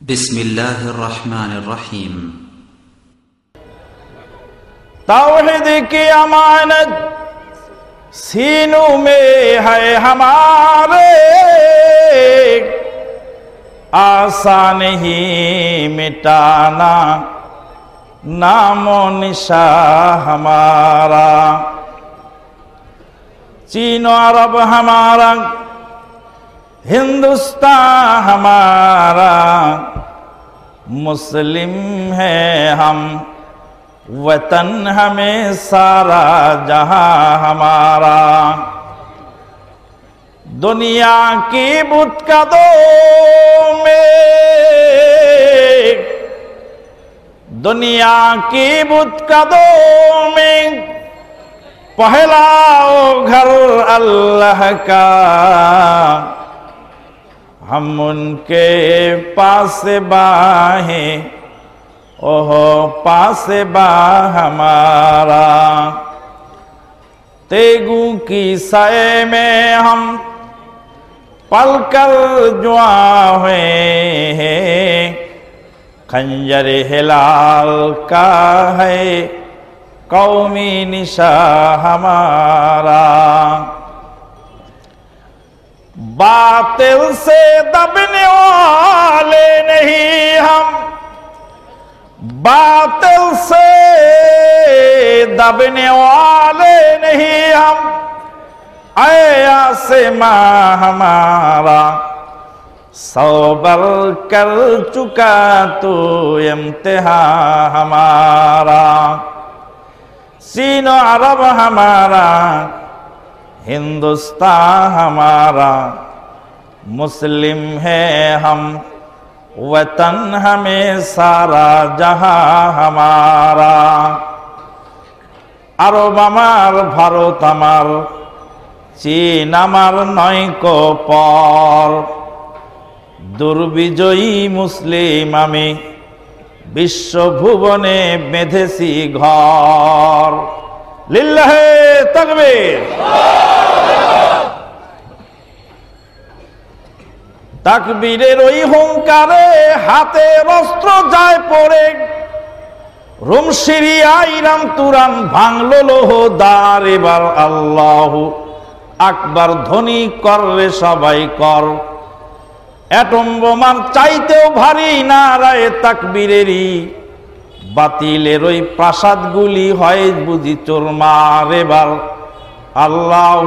بسم الله الرحمن الرحيم توحید کی امانت سینوں میں ہے ہمارے آسان ہی مٹانا نام و نشا ہمارا چین و عرب ہمارا ہندوستان ہمارا مسلم ہے ہم۔ وطن ہمیں سارا، جہاں ہمارا۔ دنیا کی بت کا دو میں، دنیا کی بت کا دو میں۔ پہلا گھر اللہ کا۔ ہم ان کے پاس با ہیں اوہو، پاس با ہمارا۔ تیگو کی سائے میں ہم پل کر جوا ہوئے ہیں۔ خنجر ہلال کا ہے، قومی نشا ہمارا۔ باطل سے دبنے والے نہیں ہم۔ باطل سے دبنے والے نہیں ہم۔ اے آسمہ ماں ہمارا سوبر کر چکا تو امتحان ہمارا۔ سین و عرب ہمارا हिंदुस्तान हमारा मुस्लिम है हम वतन हमें सारा जहां हमारा আরব আমার ভারত আমার চীন আমার নয়কো পর দুর্বিজয়ী মুসলিম আমি বিশ্বভুবনে বেঁধেছি ঘর তাকবীরের ওই হুঙ্কারে হাতে অস্ত্র যায় পড়ে। রুম সিরিয়া ইরান তুরান ভাঙলো লোহ দার এবার আল্লাহ আকবার কর রে সবাই কর। অ্যাটম চাইতেও ভারী না রায় তাকবীরেরই বাতিলের ওই প্রাসাদগুলি হয় বুঝি তোর চোরমার এবার। আল্লাহ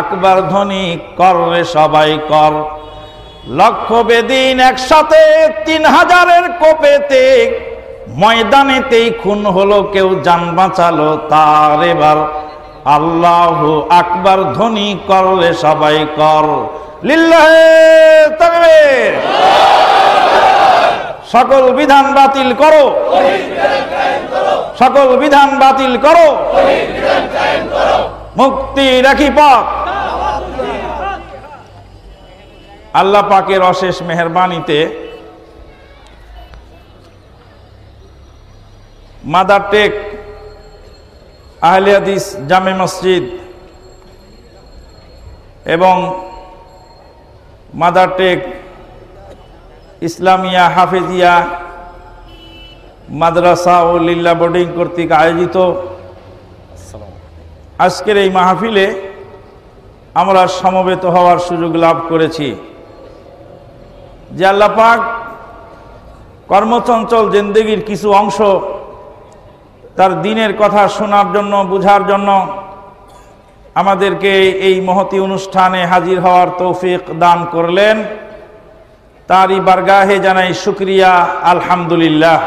আকবার ধ্বনি করলে সবাই কর। লক্ষ বেদিন একসাথে তিন হাজারের কোপেতে ময়দানেতেই খুন হলো, কেউ যান বাঁচালো তার এবার। আল্লাহ আকবার ধ্বনি করলে সবাই কর। লিল্লাহে সকল বিধান বাতিল করো। সকল বিধান বাতিল করো। মুক্তি রাখি পথ। আল্লাহ পাকের অশেষ মেহরবানিতে মাদার টেক আহলিয়াদিস জামে মসজিদ এবং মাদার টেক ইসলামিয়া হাফেজিয়া মাদ্রাসা ও লিল্লা বোর্ডিং কর্তৃক আয়োজিত আজকের এই মাহফিলে আমরা সমবেত হওয়ার সুযোগ লাভ করেছি। যে আল্লাপাক কর্মচঞ্চল জিন্দগির কিছু অংশ তার দিনের কথা শোনার জন্য, বুঝার জন্য আমাদেরকে এই মহতি অনুষ্ঠানে হাজির হওয়ার তৌফিক দান করলেন। তারই বারগাহে জানাই শুক্রিয়া, আলহামদুলিল্লাহ।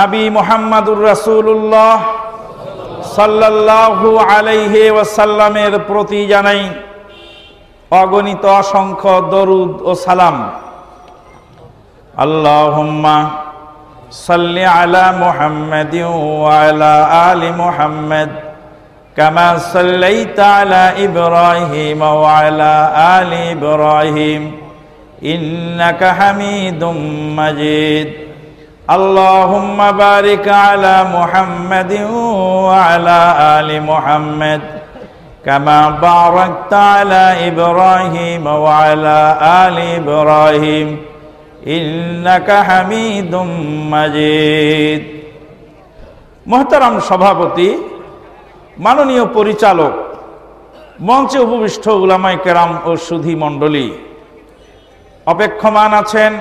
নবী মোহাম্মদুর রাসুল্লাহ সাল্লাল্লাহু আলাইহি ওয়াসাল্লামের প্রতি জানাই অগণিত অসংখ্য দরুদ ও সালাম। আল্লাহুম্মা সাল্লি আলা মুহাম্মাদিন ওয়া আলা আলি মুহাম্মাদ। কামা সাল্লাইতা আলা ইব্রাহিম ওয়া আলা আলি ইব্রাহিম ইন্নাকা হামিদুম মাজিদ اللهم بارك على محمد وعلى آل محمد كما باركت على إبراهيم وعلى آل إبراهيم إنك حميد مجيد মোহতারাম সভাপতি মাননীয় পরিচালক মঞ্চে উপবিষ্ট উলামাই কেরাম ও সুধী মণ্ডলী অপেক্ষমান আছেন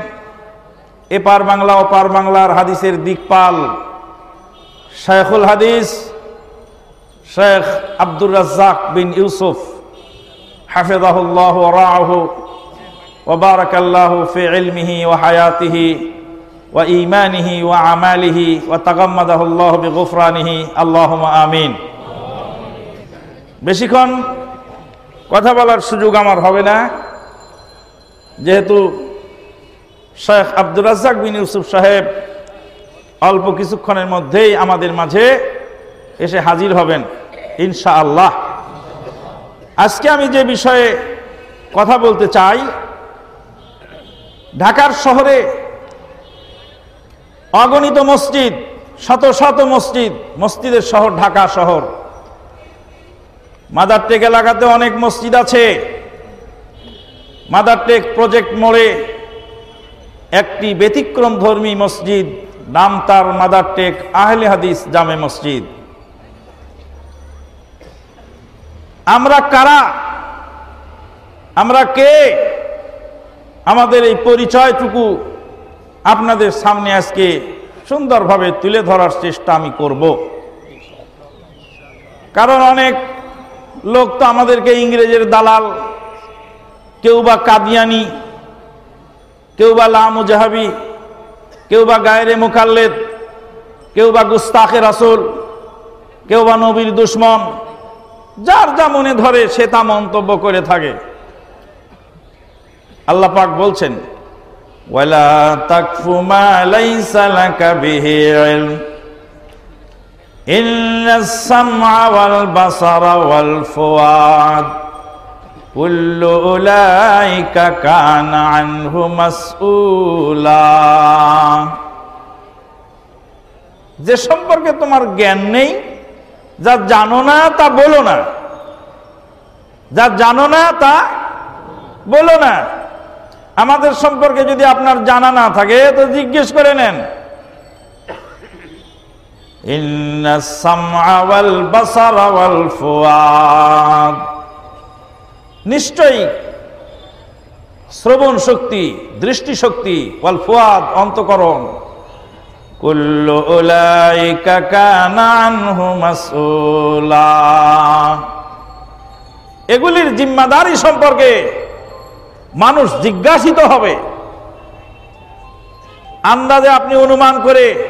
এপার বাংলা ওপার বাংলার হাদিসের দিকপাল শেখুল হাদিস শেখ আব্দুর রাজ্জাক বিন ইউসুফ হাফেজাহুল্লাহ রাহু وبارك الله في علمه وحياته وإيمانه وأعماله وتغمده الله بغفرانه اللهم آمين বেশিক্ষণ কথা বলার সুযোগ আমার হবে না। যেহেতু শেখ আব্দুর রাজ্জাক বিন ইউসুফ সাহেব অল্প কিছুক্ষণের মধ্যেই আমাদের মাঝে এসে হাজির হবেন ইনশা আল্লাহ আজকে আমি যে বিষয়ে কথা বলতে চাই, ঢাকার শহরে অগণিত মসজিদ, শত শত মসজিদ, মসজিদের শহর ঢাকা শহর। মাদারটেক এলাকাতে অনেক মসজিদ আছে। মাদারটেক প্রজেক্ট মোড়ে একটি ব্যতিক্রম ধর্মী মসজিদ, নাম তার মাদারটেক আহলে হাদিস জামে মসজিদ। আমরা কারা? আমরা কে? আমাদের এই পরিচয়টুকু আপনাদের সামনে আজকে সুন্দরভাবে তুলে ধরার চেষ্টা আমি করব। কারণ অনেক লোক তো আমাদেরকে ইংরেজের দালাল, কেউ বা কাদিয়ানি, কেউ বা লামুজাহাবি, কেউ বা গায়েরে মুখাল্লেদ কেউ বা গুস্তাখের আসল কেউ বা নবীর দুশ্মন, যার যা মনে ধরে সে তা মন্তব্য করে থাকে। আল্লাহ পাক বলছেন, ওয়ালা তাকফু লাইসা লাকা বিহি ইলম। যে সম্পর্কে তোমার জ্ঞান নেই, যা জানো না তা বলো না। যা জানো না তা বলো না। আমাদের সম্পর্কে যদি আপনার জানা না থাকে, তো জিজ্ঞেস করে নেন। নিশ্চয়ই শ্রবণ শক্তি দৃষ্টি শক্তি ওয়াল অন্তকরণ। কুল্লু উলাইকা মাসউলা। এগুলির জিম্মাদারি সম্পর্কে মানুষ জিজ্ঞাসিত হবে। আন্দাজে আপনি অনুমান করে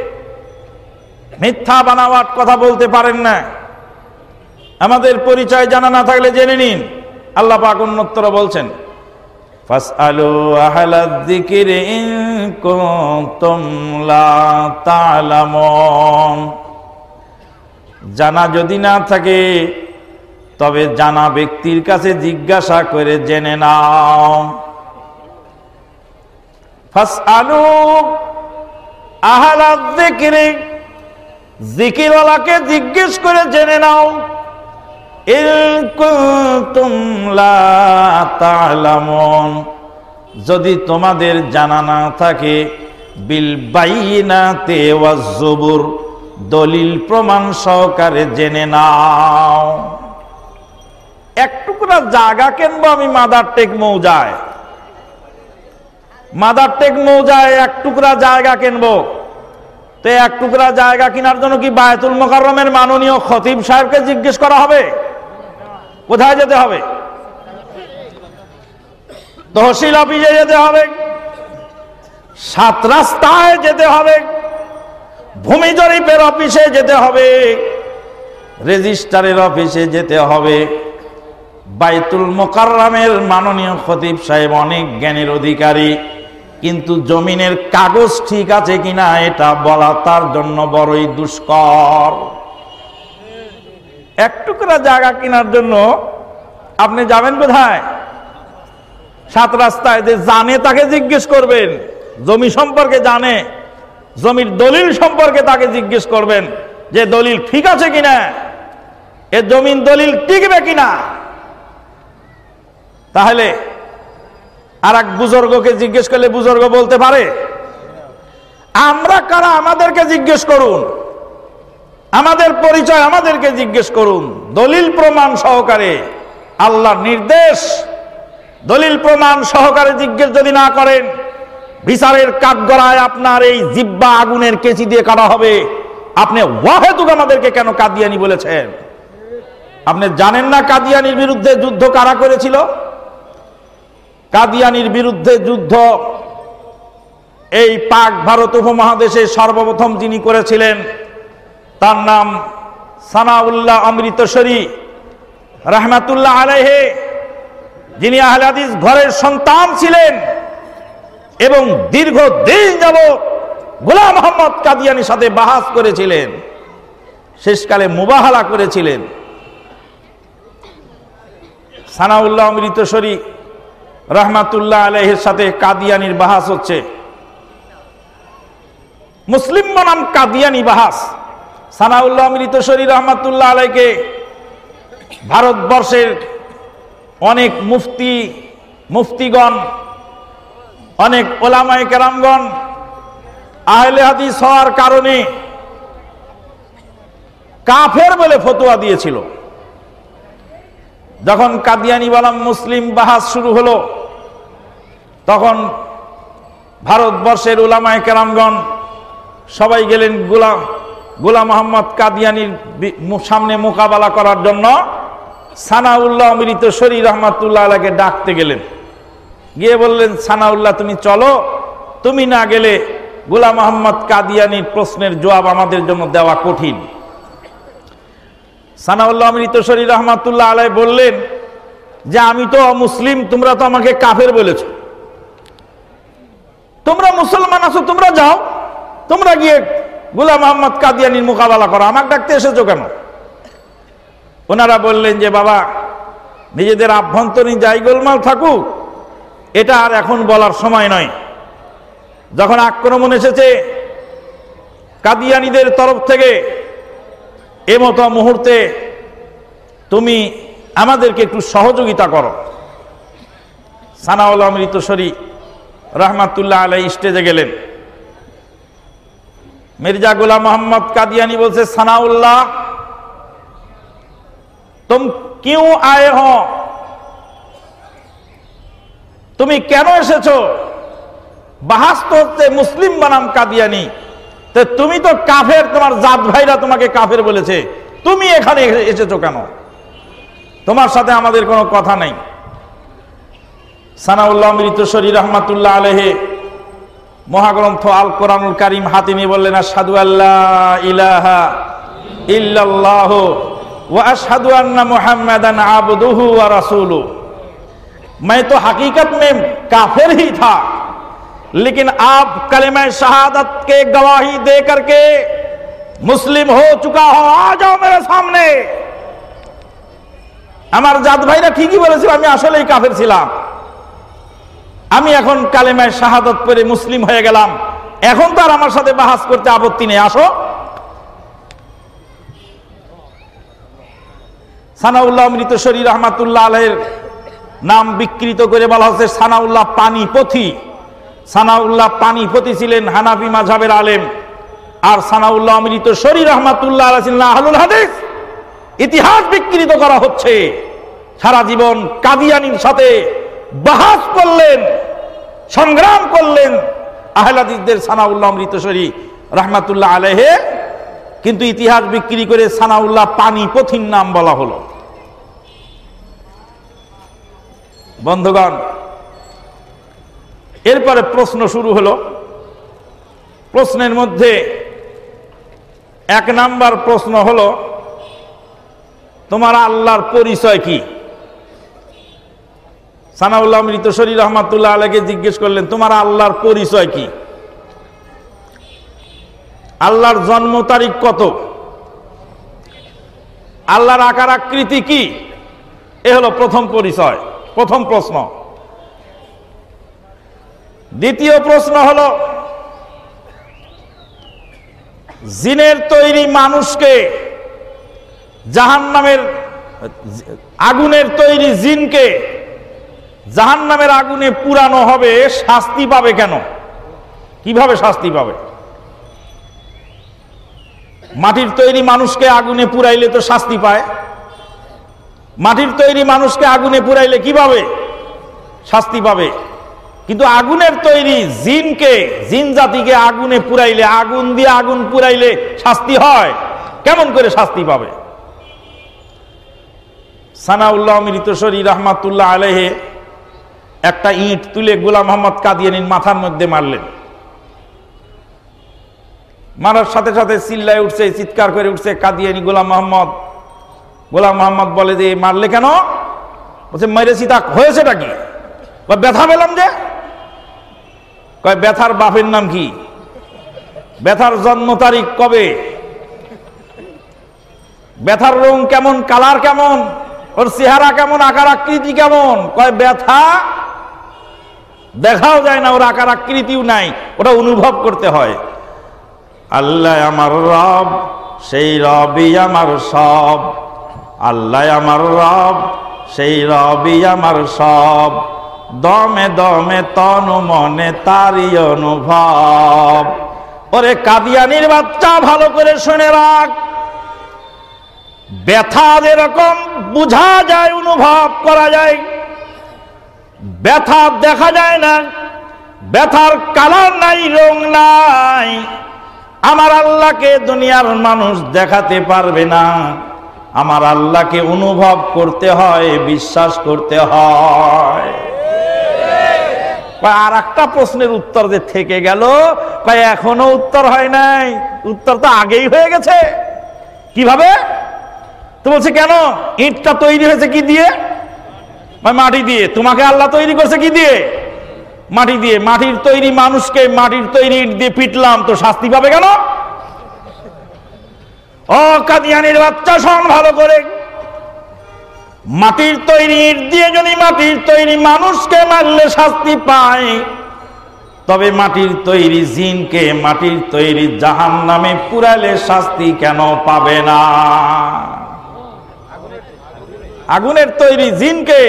মিথ্যা বানাওয়াট কথা বলতে পারেন না। আমাদের পরিচয় জানা না থাকলে জেনে নিন। আল্লাহ পাক অন্যত্র বলছেন জানা যদি না থাকে, তবে জানা ব্যক্তির কাছে জিজ্ঞাসা করে জেনে নাও। ফাসআলু আহলাদ যিকরি জিকিরওয়ালাকে জিজ্ঞেস করে জেনে নাও। যদি তোমাদের জানা না থাকে দলিল প্রমাণ সহকারে জেনে নাও। এক টুকরা জায়গা কিনবো আমি মাদার টেক মৌজায়। মাদার টেক মৌজায় এক টুকরা জায়গা কিনবো। তো এক টুকরা জায়গা কেনার জন্য কি বায়তুল মোকাররমের মাননীয় খতিব সাহেবকে জিজ্ঞেস করা হবে? কোথায় যেতে হবে? তহসিল অফিসে যেতে হবে। সাত রাস্তায় যেতে হবে। ভূমি জরিপের অফিসে যেতে হবে। রেজিস্টারের অফিসে যেতে হবে। বাইতুল মোকাররমের মাননীয় খতিব সাহেব অনেক জ্ঞানের অধিকারী। কিন্তু জমিনের কাগজ ঠিক আছে কিনা এটা বলা তার জন্য বড়ই দুষ্কর। এক টুকরা জায়গা কেনার জন্য আপনি যাবেন কোথায়? সাত রাস্তায় যে জানে তাকে জিজ্ঞেস করবেন, জমি সম্পর্কে জানে, জমির দলিল সম্পর্কে তাকে জিজ্ঞেস করবেন যে দলিল ঠিক আছে কিনা, এ জমিন দলিল টিকবে কিনা। তাহলে আর এক বুজুর্গকে জিজ্ঞেস করলে বুজুর্গ বলতে পারে, আমরা কারা আমাদেরকে জিজ্ঞেস করুন? আমাদের পরিচয় আমাদেরকে জিজ্ঞেস করুন। দলিল প্রমাণ সহকারে আল্লাহর নির্দেশ। দলিল প্রমাণ সহকারে জিজ্ঞেস যদি না করেন, বিচারের কাঠগড়ায় আপনার এই জিব্বা আগুনের কেচি দিয়ে কাটা হবে। আপনি ওয়াহেতুক আমাদেরকে কেন কাদিয়ানি বলেছেন? আপনি জানেন না কাদিয়ানির বিরুদ্ধে যুদ্ধ কারা করেছিল? কাদিয়ানির বিরুদ্ধে যুদ্ধ। এই পাক ভারত উপমহাদেশে সর্বপ্রথম যিনি করেছিলেন, তার নাম সানাউল্লাহ অমৃতসরী রহমাতুল্লাহ আলাইহে, যিনি আহলাদিস ঘরের সন্তান ছিলেন এবং দীর্ঘ দিন যাব গোলাম মোহাম্মদ কাদিয়ানির সাথে বাহাস করেছিলেন, শেষকালে মুবাহালা করেছিলেন। সানাউল্লাহ অমৃতসরী রহমাতুল্লাহ আলহের সাথে কাদিয়ানির বাহাস হচ্ছে। মুসলিম বনাম কাদিয়ানি বাহাস। সানাউল্লাহ অমৃতসরী রহমাতুল্লাহ আলাইকে ভারতবর্ষের অনেক মুফতি, মুফতিগণ, অনেক ওলামায় কেরামগণ আহলে হাদিস হওয়ার কারণে কাফের বলে ফতোয়া দিয়েছিল। যখন কাদিয়ানি বলাম মুসলিম বাহাস শুরু হলো তখন ভারতবর্ষের উলামায় কেরামগণ সবাই গেলেন গোলাম গোলাম মোহাম্মদ কাদিয়ানির সামনে মোকাবেলা করার জন্য। সানাউল্লাহ অমৃত শরীর রহমাতুল্লাহ আলাকে ডাকতে গেলেন। গিয়ে বললেন, সানাউল্লাহ তুমি চলো, তুমি না গেলে গোলাম মোহাম্মদ কাদিয়ানির প্রশ্নের জবাব আমাদের জন্য দেওয়া কঠিন। সানাউল্লাহ অমৃত শরীর রহমাতুল্লাহ আলাই বললেন যে, আমি তো মুসলিম তোমরা তো আমাকে কাফের বলেছ। তোমরা মুসলমান আছো, তোমরা যাও। তোমরা গিয়ে গুলাম মোহাম্মদ কাদিয়ানির মোকাবেলা করো। আমাকে ডাকতে এসেছ কেন? ওনারা বললেন যে, বাবা, নিজেদের আভ্যন্তরীণ যাই গোলমাল থাকুক, এটা আর এখন বলার সময় নয়। যখন আক্রমণ এসেছে, কাদিয়ানিদের তরফ থেকে এমতো মুহূর্তে তুমি আমাদেরকে একটু সহযোগিতা করো। সানাউল অমৃতসরী রহমাতুল্লাহ আলাই স্টেজে গেলেন। মির্জা গুলাম মোহাম্মদ কাদিয়ানি বলছে, সানাউল্লাহ, তুম কিউ আয়ে হ? তুমি কেন এসেছ? বাহাস তো হচ্ছে মুসলিম বানাম কাদিয়ানি। তো তুমি তো কাফের, তোমার জাত ভাইরা তোমাকে কাফের বলেছে। তুমি এখানে এসেছ কেন? তোমার সাথে আমাদের কোনো কথা নাই। সানাউল্লাহ মৃতশরী রহমাতুল্লাহ আলহে মহাগ্রন্থ আল কোরআনুল কারিম হাতে নিয়ে বললেন আসাদু আল্লাহ ইলাহা ইল্লাল্লাহ व अशहदु अन्ना मुहम्मदन आबदुहु व रसूलु मैं तो हकीकत में काफिर ही था लेकिन आप कलमा शहादत के गवाही दे करके मुस्लिम हो चुका हो आ जाओ मेरे सामने আমার জাত ভাইরা ঠিকই বলেছিল আমি আসলেই কাফের ছিলাম আমি এখন কালেমায় শাহাদত করে মুসলিম হয়ে গেলাম। এখন তো আর আমার সাথে বাহাস করতে আপত্তি নেই, আসো। সানাউল্লাহ মৃত শরীর রহমাতুল্লাহ আলহের নাম বিকৃত করে বলা হচ্ছে সানাউল্লাহ পানি পথি সানাউল্লাহ পানি পথি ছিলেন হানাফি মাঝাবের আলেম। আর সানাউল্লাহ মৃত শরীর রহমাতুল্লাহ আহলুল হাদিস। ইতিহাস বিকৃত করা হচ্ছে। সারা জীবন কাদিয়ানির সাথে বাহাস করলেন, সংগ্রাম করলেন আহলাদিসদের সানাউল্লাহ মৃতসরী রহমাতুল্লাহ আলেহে কিন্তু ইতিহাস বিক্রি করে সানাউল্লাহ পানি পথির নাম বলা হলো। বন্ধুগণ, এরপরে প্রশ্ন শুরু হলো। প্রশ্নের মধ্যে এক নাম্বার প্রশ্ন হলো, তোমার আল্লাহর পরিচয় কি? সানাউল্লাহ মৃত শরীর রহমাতুল্লাহ আলাকে জিজ্ঞেস করলেন, তোমার আল্লাহর পরিচয় কি? আল্লাহর জন্ম তারিখ কত? আল্লাহর আকার আকৃতি কি? এ হলো প্রথম পরিচয়, প্রথম প্রশ্ন। দ্বিতীয় প্রশ্ন হলো, জিনের তৈরি মানুষকে জাহান নামের আগুনের তৈরি জিনকে জাহান নামের আগুনে পুরানো হবে, শাস্তি পাবে কেন? কীভাবে শাস্তি পাবে? মাটির তৈরি মানুষকে আগুনে পুরাইলে তো শাস্তি পায়। মাটির তৈরি মানুষকে আগুনে পুরাইলে কীভাবে শাস্তি পাবে? কিন্তু আগুনের তৈরি জিনকে, জিন জাতিকে আগুনে পুরাইলে, আগুন দিয়ে আগুন পুরাইলে শাস্তি হয়। কেমন করে শাস্তি পাবে? সানাউল্লাহ মৃতশরী রহমাতুল্লাহ আলহে একটা ইট তুলে গোলাম মোহাম্মদ কাদিয়ানির মাথার মধ্যে মারলেন। মারার সাথে সাথে চিল্লায় উঠছে, চিৎকার করে উঠছে, কাদিয়ানি গোলাম মোহাম্মদ। গোলাম মোহাম্মদ বলে যে, মারলে কেন? বলছে, মেরেছি তা হয়েছেটা কি? ব্যথা পেলাম যে। কয়, ব্যথার বাপের নাম কি? ব্যথার জন্ম তারিখ কবে? ব্যথার রং কেমন, কালার কেমন? ওর চেহারা কেমন, আকার আকৃতি কেমন? কয়, ব্যথা দেখাও যায় না, ওর আকার আকৃতিও নাই, ওটা অনুভব করতে হয়। আল্লাহ আমার রব, সেই রবই আমার সব। আল্লাহ আমার রব, সেই রবি আমার সব। দমে দমে তনু মনে তারই অনুভব। ওরে কাদিয়ানির বাচ্চা, ভালো করে শুনে রাখ। ব্যথা যেরকম, বোঝা যায়, অনুভব করা যায়। ব্যথা দেখা যায় না, ব্যথার কালার নাই, রং নাই। আমার আল্লাহকে দুনিয়ার মানুষ দেখাতে পারবে না। আমার আল্লাহকে অনুভব করতে হয়, বিশ্বাস করতে হয়। আর একটা প্রশ্নের উত্তর যে থেকে গেল এখনও উত্তর হয় নাই। উত্তর তো আগেই হয়ে গেছে। কীভাবে? তো বলছে, কেন? ইটটা তৈরি হয়েছে কি দিয়ে? মাটি দিয়ে। তোমাকে আল্লাহ তৈরি করছে কি দিয়ে? মাটি দিয়ে। মাটির তৈরি মানুষকে মাটির তৈরি ইট দিয়ে পিটলাম, তো শাস্তি পাবে কেন? ও কাদিয়ানির বাচ্চা, শোন ভালো করে। মাটির তৈরি ইট দিয়ে যদি মাটির তৈরি মানুষকে মারলে শাস্তি পায়, তবে মাটির তৈরি জিনকে মাটির তৈরি জাহান নামে পুরালে শাস্তি কেন পাবে না? আগুনের তৈরি জিনকে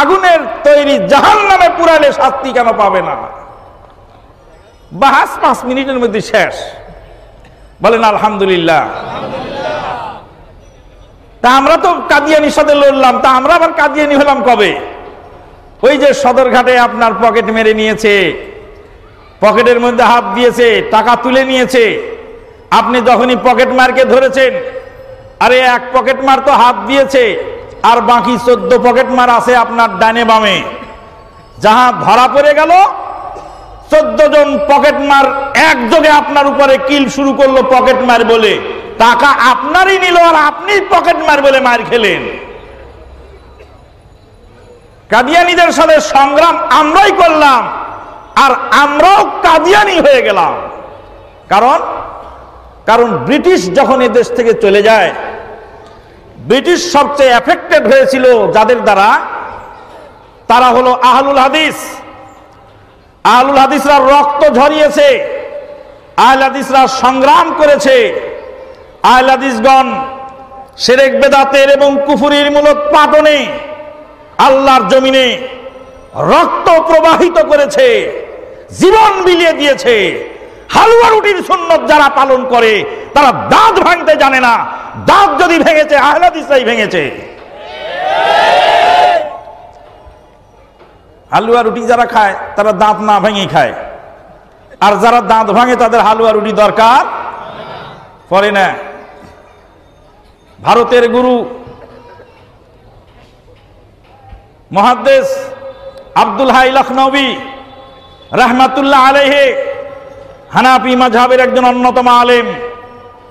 আগুনের তৈরি জাহান নামে পুরালে শাস্তি কেন পাবে না? বাহাস পাঁচ মিনিটের মধ্যে শেষ। বলেন, আলহামদুলিল্লাহ। তা আমরা তো কাদিয়ানির সাথে লড়লাম, তা আমরা আবার কাদিয়ানি হলাম কবে? ওই যে সদরঘাটে আপনার পকেট মেরে নিয়েছে, পকেটের মধ্যে হাত দিয়েছে, টাকা তুলে নিয়েছে। আপনি যখনই পকেট মারকে ধরেছেন, আরে এক পকেট মার তো হাত দিয়েছে আর বাকি চোদ্দ পকেট মার আছে আপনার ডানে বামে। যাহা ধরা পড়ে গেল, চোদ্দ জন পকেট মার একযোগে আপনার উপরে কিল শুরু করল পকেট মার বলে। টাকা আপনারই নিল আর আপনি পকেট মার বলে মার খেলেন। কাদিয়ানিদের সাথে সংগ্রাম আমরাই করলাম আর আমরাও কাদিয়ানি হয়ে গেলাম। কারণ? কারণ ব্রিটিশ যখন এ দেশ থেকে চলে যায় ব্রিটিশ সবচেয়ে এফেক্টেড হয়েছিল যাদের দ্বারা? তারা হলো আহলুল হাদিস। আহলুল হাদিসরা রক্ত ঝরিয়েছে। আহল হাদিসরা সংগ্রাম করেছে। আহল হাদিসগণ সেরেক বেদাতের এবং কুফুরির মূলত পাটনে আল্লাহর জমিনে রক্ত প্রবাহিত করেছে, জীবন বিলিয়ে দিয়েছে। হালুয়া রুটির সুন্নত যারা পালন করে, তারা দাঁত ভাঙতে জানে না। দাঁত যদি ভেঙেছে আহলাদিসাই ভেঙেছে। হালুয়া রুটি যারা খায়, তারা দাঁত না ভেঙে খায়। আর যারা দাঁত ভাঙে, তাদের হালুয়া রুটি দরকার পড়ে না। ভারতের গুরু মহাদ্দেশ আব্দুল হাই লখনবী, রহমাতুল্লাহ আলেহে হানাফি মাঝহাবের একজন অন্যতম আলেম।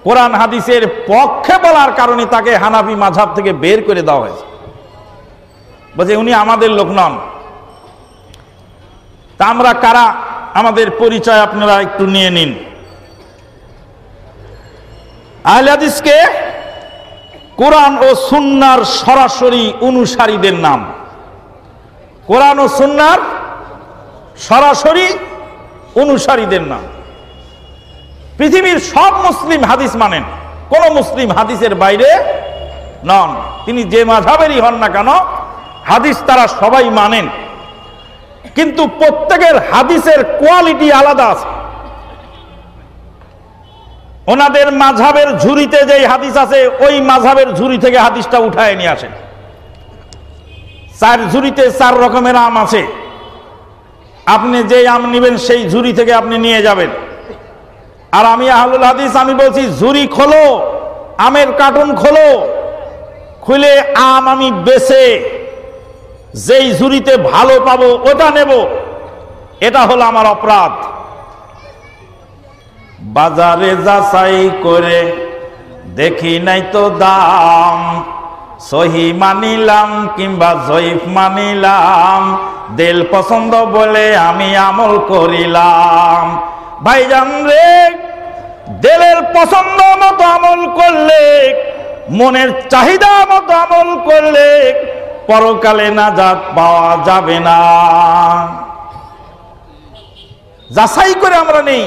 কোরআন হাদিসের পক্ষে বলার কারণে তাকে হানাফি মাঝহাব থেকে বের করে দেওয়া হয়েছে। বলছে, উনি আমাদের লোক নন। তা আমরা কারা? আমাদের পরিচয় আপনারা একটু নিয়ে নিন। আহলে হাদিসকে কোরআন ও সুন্নার সরাসরি অনুসারীদের নাম। কোরআন ও সুন্নার সরাসরি অনুসারীদের নাম। পৃথিবীর সব মুসলিম হাদিস মানেন। কোন মুসলিম হাদিসের বাইরে নন। তিনি যে মাঝাবেরই হন না কেন, হাদিস তারা সবাই মানেন। কিন্তু প্রত্যেকের হাদিসের কোয়ালিটি আলাদা আছে। ওনাদের মাঝাবের ঝুরিতে যেই হাদিস আছে, ওই মাঝাবের ঝুরি থেকে হাদিসটা উঠায় নিয়ে আসেন। চার ঝুরিতে চার রকমের আম আছে। আপনি যে আম নেবেন, সেই ঝুরি থেকে আপনি নিয়ে যাবেন। আর আমি আহলুল হাদিস, আমি বলছি ঝুরি খোলো, আমের কার্টুন খোলো, খুলে আম আমি বেছে, যেই ঝুরিতে ভালো পাবো ওটা নেব। এটা হলো আমার অপরাধ। বাজারে যাচাই করে দেখি নাই তো দাম। সহি মানিলাম কিংবা জয়ীফ মানিলাম। দেল পছন্দ বলে আমি আমল করিলাম। ভাইজান রে, দেলের পছন্দ মতো আমল করলে, মনের চাহিদা মতো আমল করলে পরকালে নাজাত পাওয়া যাবে না। যাচাই করে আমরা নেই।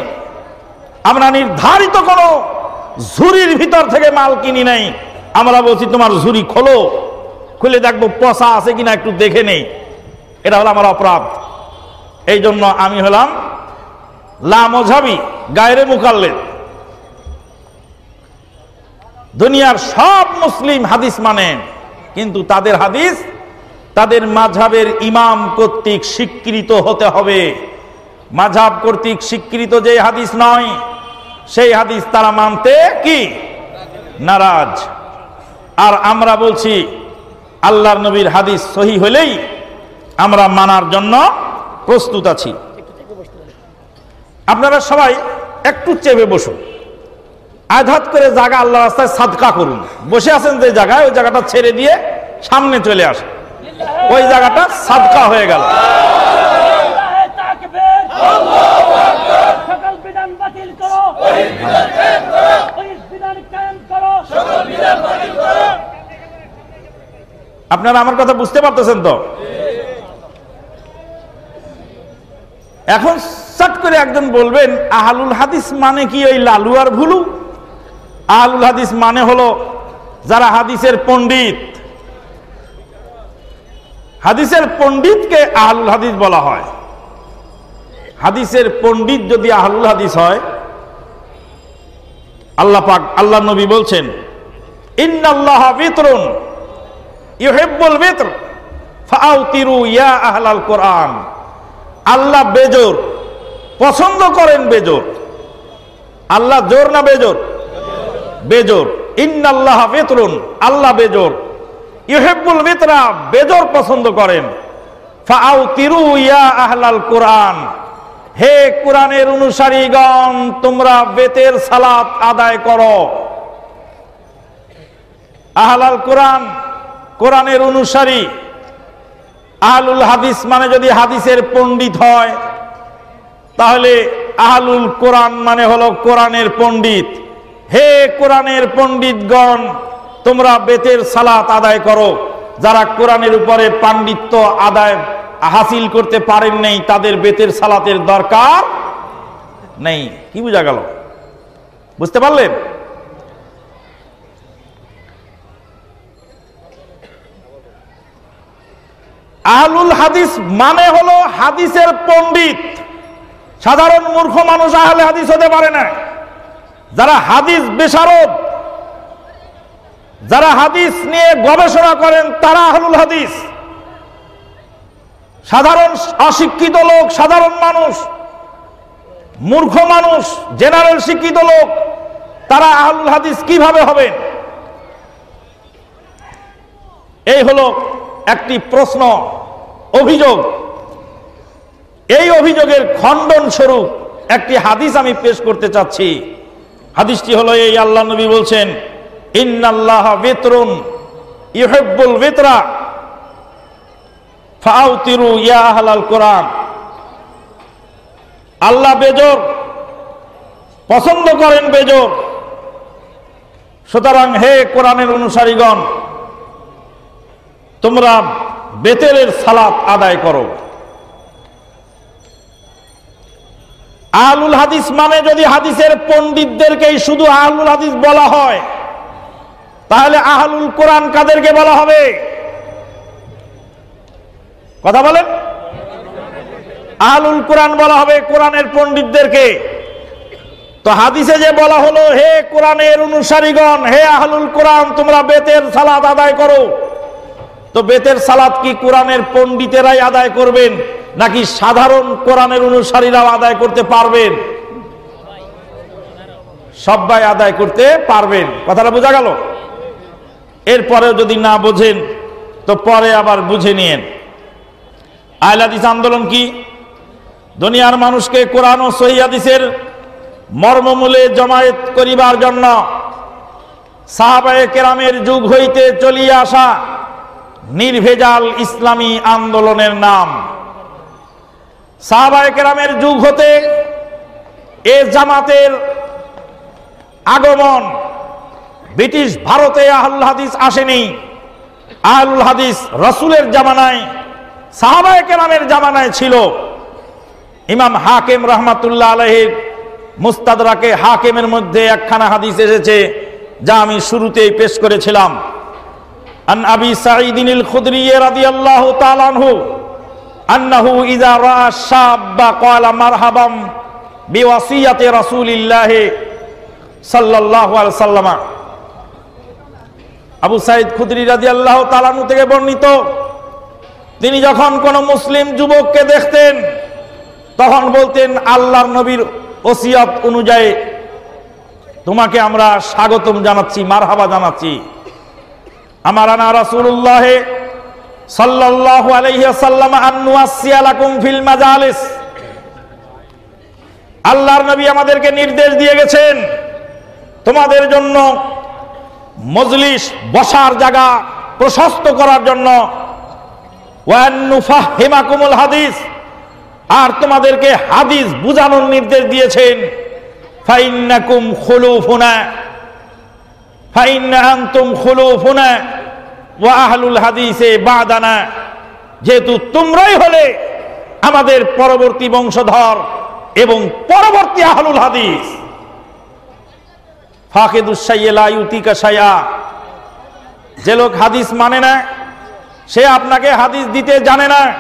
আমরা নির্ধারিত কোনো ঝুরির ভিতর থেকে মাল কিনি নাই। আমরা বলছি, তোমার ঝুরি খোলো, খুলে দেখব পচা আছে কিনা, একটু দেখে নেই। এটা হলো আমার অপরাধ। এই জন্য আমি হলাম লামঝাবি গায়রে মুকাল্লেদ দুনিয়ার সব মুসলিম হাদিস মানেন, কিন্তু তাদের হাদিস, তাদের মাঝাবের ইমাম কর্তৃক স্বীকৃত হতে হবে। মাঝাব কর্তৃক স্বীকৃত যে হাদিস নয়, সেই হাদিস তারা মানতে কি? নারাজ। আর আমরা বলছি, আল্লাহর নবীর হাদিস সহি হলেই আমরা মানার জন্য প্রস্তুত আছি। আপনারা সবাই একটু চেপে বসুন। আঘাত করে জায়গা আল্লাহ রাস্তায় সাদকা করুন। বসে আছেন যে জায়গায়, ওই জায়গাটা ছেড়ে দিয়ে সামনে চলে আসে ওই জায়গাটা সাদকা হয়ে গেল। আপনারা আমার কথা বুঝতে পারতেছেন তো? এখন করে একজন বলবেন, আহালুল হাদিস মানে কি ওই লালু আর ভুলু? আহালুল হাদিস মানে হলো যারা হাদিসের পণ্ডিত। হাদিসের পণ্ডিতকে আহলুল হাদিস বলা হয়। হাদিসের পণ্ডিত যদি আহলুল হাদিস হয়, আল্লাহ পাক, আল্লাহ নবী বলছেন, ইন্নাল্লাহ আল্লাহ বেজোর পছন্দ করেন বেজোর। আল্লাহ জোর না বেজোর? বেজোর। ইন্নাল্লাহ বিতরুন আল্লাহ বেজোর। ইউহিব্বুল বিতরা বেজোর পছন্দ করেন। ফাআউতিরু ইয়া হে তোমরা বেতের সালাত আদায় অনুসারী। আহলুল হাদিস মানে যদি হাদিসের পণ্ডিত হয় তাহলে আহলুল কোরআন মানে হলো কোরআনের পণ্ডিত। হে কোরআনের পণ্ডিতগণ, তোমরা বেতের সালাত আদায় করো। যারা কোরআনের উপরে পাণ্ডিত্য আদায় হাসিল করতে পারেন নাই, তাদের বেতের সালাতের দরকার নেই। কি বোঝা গেল? বুঝতে পারলেন? আহলুল হাদিস মানে হলো হাদিসের পণ্ডিত। সাধারণ মূর্খ মানুষ আহলে হাদিস হতে পারে না। যারা হাদিস বেসারদ যারা হাদিস নিয়ে গবেষণা করেন, তারা আহলুল হাদিস। সাধারণ অশিক্ষিত লোক, সাধারণ মানুষ, মূর্খ মানুষ, জেনারেল শিক্ষিত লোক, তারা আহলুল হাদিস কীভাবে হবেন? এই হলো একটি প্রশ্ন, অভিযোগ। এই অভিযোগের খণ্ডন স্বরূপ একটি হাদিস আমি পেশ করতে চাচ্ছি। হাদিসটি হলো এই, আল্লাহ নবী বলছেন, ইন্নাল্লাহ বেতরুন ইহেব্বুল বেতরা ফাউতিরু ইয়া আহলাল কোরআন। আল্লাহ বেজর, পছন্দ করেন বেজর। সুতরাং হে কোরআনের অনুসারীগণ, তোমরা বেতেরের সালাত আদায় করো। আহলুল হাদিস মানে যদি হাদিসের পণ্ডিতদেরকেই শুধু আহলুল হাদিস বলা হয়, তাহলে আহলুল কোরআন কাদেরকে বলা হবে? কথা বলেন। আহলুল কোরআন বলা হবে কোরআনের পণ্ডিতদেরকে। তো হাদিসে যে বলা হলো, হে কোরআনের অনুসারীগণ, হে আহলুল কোরআন, তোমরা বেতের সালাদ আদায় করো। তো বেতের সালাত কি কোরআনের পণ্ডিতেরাই আদায় করবেন, নাকি সাধারণ কোরআনের অনুসারীরাও আদায় করতে পারবেন? সবাই আদায় করতে পারবেন। কথাটা বোঝা গেল? এরপরেও যদি না বোঝেন, তো পরে আবার বুঝে নিয়েন। আয়লাদিস আন্দোলন কি? দুনিয়ার মানুষকে কোরআন ও সহিদিসের মর্মমূলে জমায়েত করিবার জন্য সাহাবায়ে কেরামের যুগ হইতে চলিয়ে আসা নির্ভেজাল ইসলামী আন্দোলনের নাম। সাহাবায়ে কেরামের যুগ হতে এ জামাতের আগমন, ব্রিটিশ ভারতে আহুল হাদিস আসেনি আহুল হাদিস রসুলের জামানায়, সাহাবায়ে কেরামের জামানায় ছিল। ইমাম হাকিম রহমাতুল্লাহ আলহের মুস্তাদরাকে হাকিমের মধ্যে একখানা হাদিস এসেছে, যা আমি শুরুতেই পেশ করেছিলাম। আন আবি সাঈদিন আল খুদরি রাদিয়াল্লাহু তাআলা আনহু আন্নাহু ইযা রাআ শাব্বা ক্বালা মারহাবাম বিওয়াসিয়াতি রাসূলিল্লাহ সাল্লাল্লাহু আলাইহি আবু সাইদ খুদরি রাদিয়াল্লাহু তাআলা আনহু থেকে বর্ণিত, তিনি যখন কোন মুসলিম যুবককে দেখতেন, তখন বলতেন, আল্লাহর নবীর ওসিয়ত অনুযায়ী তোমাকে আমরা স্বাগতম জানাচ্ছি, মারহাবা জানাচ্ছি। আমার আনা রাসূলুল্লাহ সাল্লাল্লাহু আলাইহি ওয়াসাল্লাম আন্নু আসিয়ালাকুম ফিল মাজালিস। আল্লাহর নবী আমাদেরকে নির্দেশ দিয়ে গেছেন, তোমাদের জন্য মজলিস বসার জায়গা প্রশস্ত করার জন্য। ওয়ান্নুফাহিমাকুমুল হাদিস, আর তোমাদেরকে হাদিস বুঝানোর নির্দেশ দিয়েছেন। ফাইন্নাকুম খুলুফুনা ফাইন্না আনতুম খুলুফুনা ওয়া আহলুল হাদিসে বাদানা যেহেতু তোমরাই হলে আমাদের পরবর্তী বংশধর এবং পরবর্তী আহলুল হাদিস। যে লোক হাদিস মানে না, সে আপনাকে হাদিস দিতে জানে না।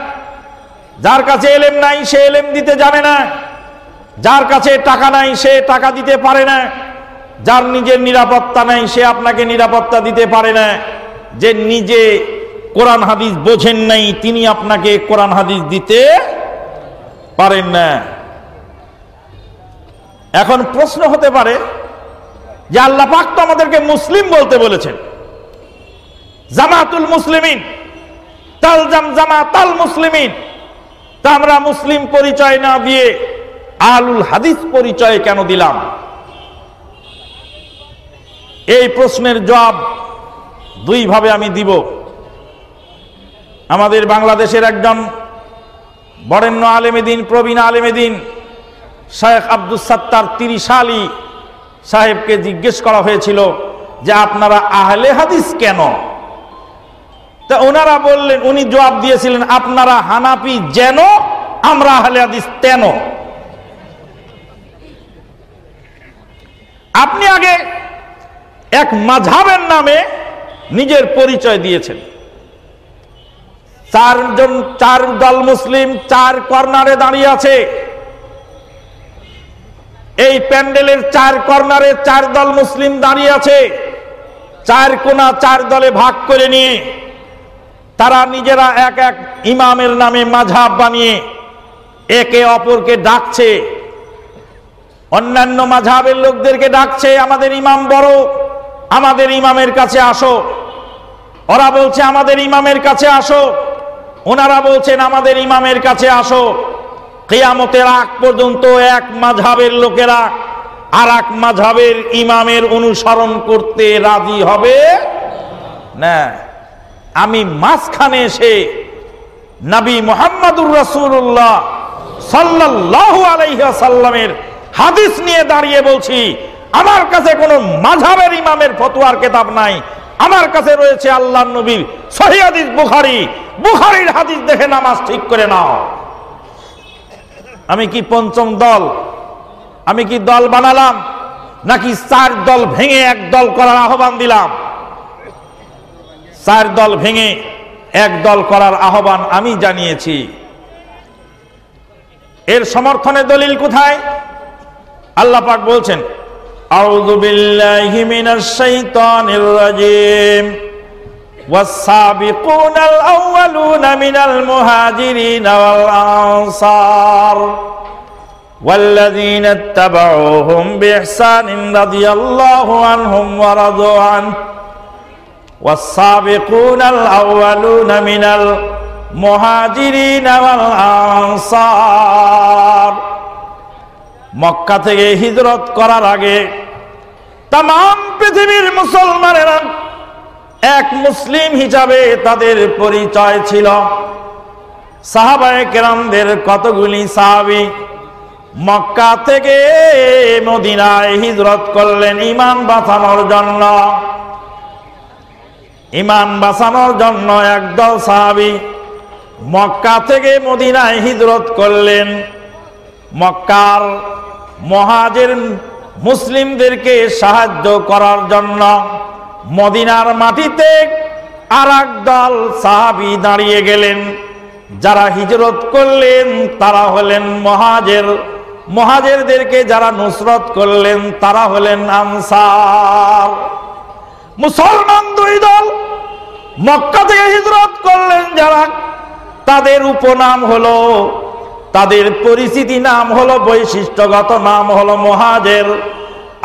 যার কাছে এলেম নাই, সে এলেম দিতে জানে না। যার কাছে টাকা নাই, সে টাকা দিতে পারে না। যার নিজের নিরাপত্তা নাই, সে আপনাকে নিরাপত্তা দিতে পারে না। যে নিজে কোরআন হাদিস বোঝেন নাই, তিনি আপনাকে কোরআন হাদিস দিতে পারেন না। এখন প্রশ্ন হতে পারে যে আল্লাহ পাক তো আমাদেরকে মুসলিম বলতে বলেছেন। জামাতুল মুসলিমিন, তাল জাম জামা তাল মুসলিমিন। তা আমরা মুসলিম পরিচয় না দিয়ে আলুল হাদিস পরিচয় কেন দিলাম? এই প্রশ্নের জবাব দুইভাবে আমি দিব। আমাদের বাংলাদেশের একজন বরেণ্য আলেমেদিন, প্রবীণ আলেমেদিন, শেখ আব্দুল সাত্তার তিরিশ আলী সাহেবকে জিজ্ঞেস করা হয়েছিল যে, আপনারা আহলে হাদিস কেন? তা ওনারা বললেন, উনি জবাব দিয়েছিলেন, আপনারা হানাপি যেন, আমরা আহলে হাদিস তেন। আপনি আগে এক মাঝাবের নামে নিজের পরিচয় দিয়েছেন। চারজন, চার দল মুসলিম, চার কর্নারে দাঁড়িয়ে আছে। এই প্যান্ডেলের চার কর্নারে চার দল মুসলিম দাঁড়িয়ে আছে। চার কোনা চার দলে ভাগ করে নিয়ে তারা নিজেরা এক এক ইমামের নামে মাঝাব বানিয়ে একে অপরকে ডাকছে। অন্যান্য মাঝাবের লোকদেরকে ডাকছে, আমাদের ইমাম বড় আমাদের ইমামের কাছে আসো। ওরা বলছে, আমাদের ইমামের কাছে আসো। ওনারা বলছেন, আমাদের ইমামের কাছে আসো। কেয়ামতের আগ পর্যন্ত এক মাঝাবের লোকেরা আর এক মাঝাবের ইমামের অনুসরণ করতে রাজি হবে না। আমি মাঝখানে এসে নবী মোহাম্মদুর রসুল্লাহ সাল্লাহ আলাইসাল্লামের হাদিস নিয়ে দাঁড়িয়ে বলছি আমার কাছে কোনো মাঝাবের ইমামের ফতুয়ার কেতাব নাই। আমার কাছে রয়েছে আল্লাহ নবীর সহি হাদিস বুখারি। বুখারির হাদিস দেখে নামাজ ঠিক করে নাও। আমি কি পঞ্চম দল? আমি কি দল বানালাম? নাকি চার দল ভেঙে এক দল করার আহ্বান দিলাম? চার দল ভেঙে একদল করার আহ্বান আমি জানিয়েছি। এর সমর্থনে দলিল কোথায়? আল্লাহ পাক বলছেন أعوذ بالله من الشيطان الرجيم. والسابقون الأولون من المهاجرين والأنصار. والذين اتبعوهم بإحسان رضي الله عنهم ورضوا عنه. والسابقون الأولون من المهاجرين والأنصار. মক্কা থেকে হিজরত করার আগে তাম পৃথিবীর মুসলমানেরা এক মুসলিম হিসাবে তাদের পরিচয় ছিল। সাহাবায়ে কেরামদের কতগুলি সাহাবি মক্কা থেকে মদিনায় হিজরত করলেন ইমান বাঁচানোর জন্য। ইমান বাঁচানোর জন্য একদল সাহাবি মক্কা থেকে মদিনায় হিজরত করলেন। মক্কার মহাজের মুসলিমদেরকে সাহায্য করার জন্য মদিনার মাটিতে আর দল সাহাবি দাঁড়িয়ে গেলেন। যারা হিজরত করলেন, তারা হলেন মহাজের। মহাজেরদেরকে যারা নুসরত করলেন, তারা হলেন আনসার। মুসলমান দুই দল মক্কা থেকে হিজরত করলেন যারা, তাদের উপনাম হলো তাদের পরিচিতি নাম হলো বৈশিষ্ট্যগত, নাম হলো মহাজের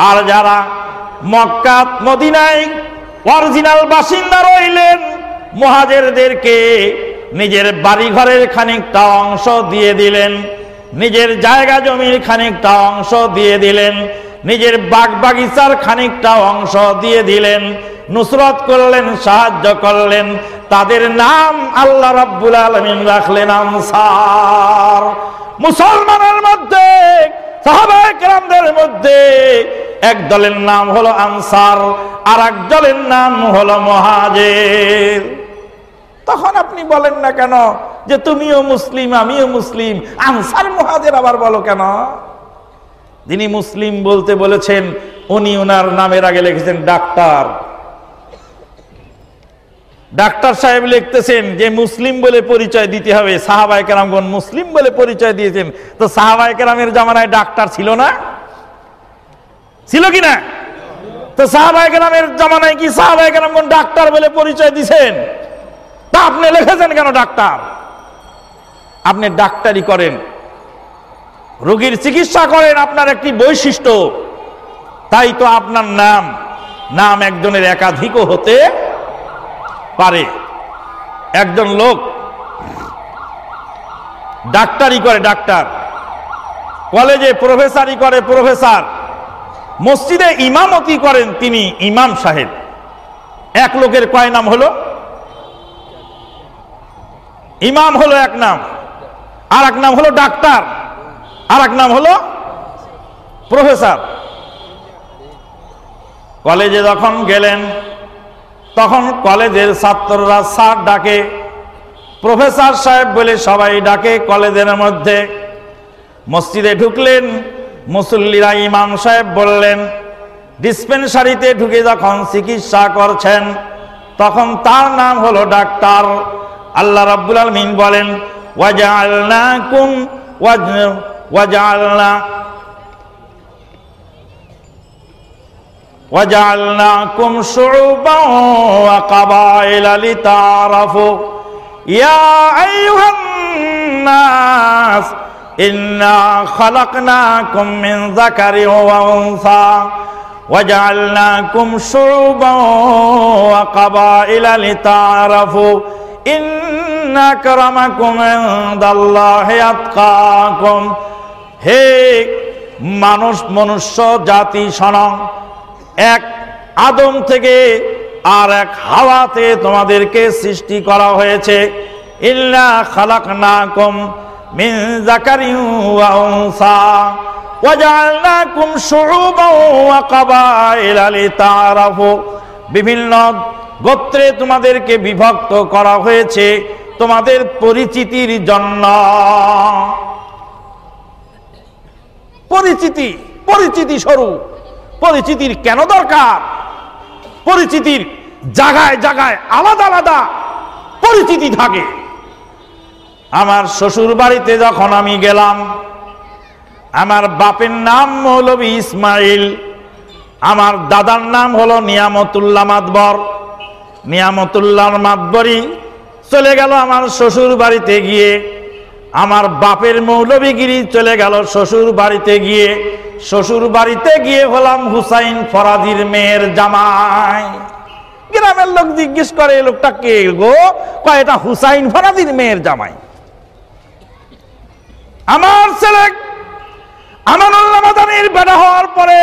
আর যারা মক্কাত, মদিনায় অরিজিনাল বাসিন্দা রইলেন মহাজেরদেরকে নিজের বাড়িঘরের খানিকটা অংশ দিয়ে দিলেন, নিজের জায়গা জমির খানিকটা অংশ দিয়ে দিলেন নিজের বাগ বাগিচার খানিকটা অংশ দিয়ে দিলেন, নুসরত করলেন, সাহায্য করলেন, তাদের নাম আল্লাহ রাব্বুল আলমিন রাখলেন আনসার। মুসলমানের মধ্যে সাহাবাহামদের মধ্যে এক দলের নাম হলো আনসার আর এক দলের নাম হলো মহাজের। তখন আপনি বলেন না কেন যে তুমিও মুসলিম, আমিও মুসলিম, আনসার, মহাজের আবার বলো কেন? যিনি মুসলিম বলতে বলেছেন, উনি ওনার নামের আগে লিখেছেন ডাক্তার। ডাক্তার সাহেব লিখতেছেন যে, মুসলিম বলে পরিচয় দিতে হবে। সাহাবাই কেরামগণ মুসলিম বলে পরিচয় দিয়েছেন। তো সাহাবাই কেরামের জামানায় ডাক্তার ছিল না? ছিল কি না? তো সাহাবাই কেরামের জামানায় কি সাহাবাই কেরামগণ ডাক্তার বলে পরিচয় দিছেন? তা আপনি লিখেছেন কেন ডাক্তার? আপনি ডাক্তারি করেন। রোগীর চিকিৎসা করেন আপনার একটি বৈশিষ্ট্য। তাই তো আপনার নাম নাম একজনের একাধিকও হতে পারে। একজন লোক ডাক্তারি করে, ডাক্তার। কলেজে প্রফেসরই করে, প্রফেসর। মসজিদে ইমামতি করেন তিনি ইমাম সাহেব। এক লোকের কয় নাম হলো? ইমাম হলো এক নাম। আর এক নাম হলো ডাক্তার। আর এক নাম হলো প্রফেসর। কলেজে যখন গেলেন, তখন কলেজের ছাত্ররা স্যার ডাকে, প্রফেসর সাহেব বলে সবাই ডাকে কলেজের মধ্যে। মসজিদে ঢুকলেন, মুসল্লিরা ইমাম সাহেব বললেন, ডিসপেন্সারিতে ঢুকে যখন চিকিৎসা করছেন, তখন তার নাম হলো ডাক্তার। আল্লাহ রাব্বুল আলমিন বলেন, ওয়াজআলনাকুম وجعلنا وجعلناكم شعوبا وقبائل لتعرفوا يا أيها الناس إنا خلقناكم من ذكر وأنثى وجعلناكم شعوبا وقبائل لتعرفوا إن أكرمكم عند الله أتقاكم হে মানুষ, মনুষ্য, জাতি সনং এক আদম থেকে আর এক হাওয়াতে তোমাদেরকে সৃষ্টি করা হয়েছে। ইল্লা খালাকনাকুম মিন যাকারিন ওয়া উনসা ওয়াজআলনাকুম লিতারাফু বিভিন্ন গোত্রে তোমাদেরকে বিভক্ত করা হয়েছে তোমাদের পরিচিতির জন্য। পরিচিতি পরিচিতি স্বরূপ। পরিচিতির কেন দরকার? পরিচিতির জায়গায় জায়গায় আলাদা আলাদা পরিচিতি থাকে। আমার শ্বশুর বাড়িতে যখন আমি গেলাম, আমার বাপের নাম মৌলবী ইসমাইল, আমার দাদার নাম হলো নিয়ামতুল্লাহ মাতবর। নিয়ামতুল্লাহ মাতবরী চলে গেল আমার শ্বশুর বাড়িতে গিয়ে। আমার বাপের মৌলবীগিরি চলে গেল শ্বশুর বাড়িতে গিয়ে। শ্বশুর বাড়িতে গিয়ে হলাম হুসাইন ফরাজির মেয়ের জামাই। গ্রামের লোক জিজ্ঞেস করে এই লোকটা কে গো? কয়, এটা হুসাইন ফরাজির মেয়ের জামাই। আমার ছেলে আমানুল্লাহ মাদানির বেড়া হওয়ার পরে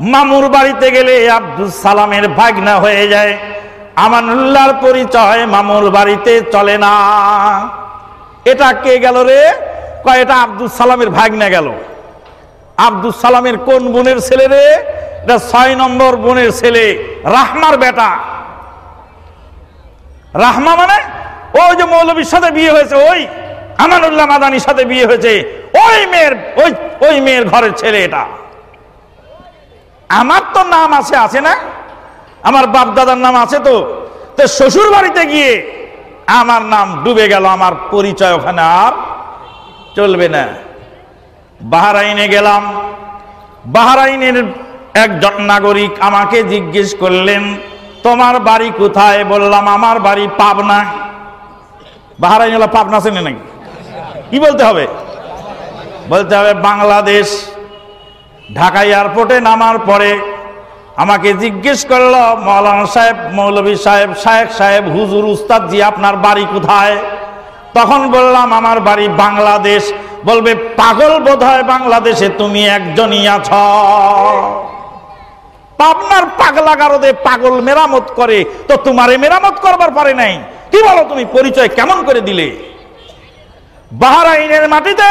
মামুর বাড়িতে গেলে আব্দুল সালামের ভাগনা হয়ে যায়। আমানুল্লাহর পরিচয় মামুর বাড়িতে চলে না। এটা কে গেল রে? কয়, এটা আব্দুল সালামের ভাগনা গেল। আব্দুল সালামের কোন বোনের ছেলে রে? এটা ছয় নম্বর বোনের ছেলে, রাহমার বেটা। রাহমা মানে? ওই যে মৌলবীর সাথে বিয়ে হয়েছে, ওই আমানুল্লাহ মাদানির সাথে বিয়ে হয়েছে, ওই মেয়ের, ওই ওই মেয়ের ঘরের ছেলে এটা। আমার তো নাম আছে আছে না? আমার বাপ দাদার নাম আছে তো। তো শ্বশুর বাড়িতে গিয়ে আমার নাম ডুবে গেল, আমার পরিচয় ওখানে আর চলবে না। বাহারাইনে গেলাম। বাহারাইনের একজন নাগরিক আমাকে জিজ্ঞেস করলেন, তোমার বাড়ি কোথায়? বললাম, আমার বাড়ি পাবনা। বাহারাইন হলো পাবনা চেনে নাকি? কি বলতে হবে? বলতে হবে, বাংলাদেশ ঢাকা এয়ারপোর্টে নামার পরে আমাকে জিজ্ঞেস করল, মৌলানা সাহেব, মৌলভী সাহেব, শায়েখ সাহেব, হুজুর উস্তাদ জি, আপনার বাড়ি কোথায়? তখন বললাম, আমার বাড়ি বাংলাদেশ। বলবে, পাগল বোধ হয় বাংলাদেশে তুমি একজনই আছ। পাবনার পাগলা গারদে পাগল মেরামত করে, তো তোমারে মেরামত করবার পারে নাই। কি বলো তুমি, পরিচয় কেমন করে দিলে? বাহারাইনের মাটিতে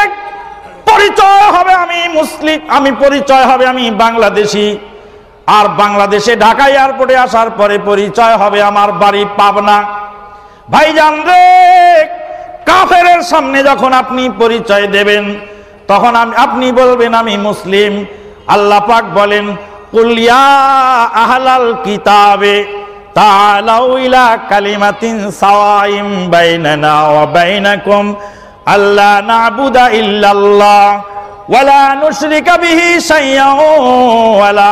পরিচয় হবে আমি মুসলিম, আমি পরিচয় হবে আমি বাংলাদেশি। আর বাংলাদেশে ঢাকা এয়ারপোর্টে আসার পরে পরিচয় হবে আমার বাড়ি পাবনা। ভাইজান রে, কাফেরের সামনে যখন আপনি পরিচয় দেবেন, তখন আপনি বলবেন, আমি মুসলিম। আল্লাহ পাক বলেন কুলিয়া কিতাবে সাওয়াইম আল্লাহ ওয়ালা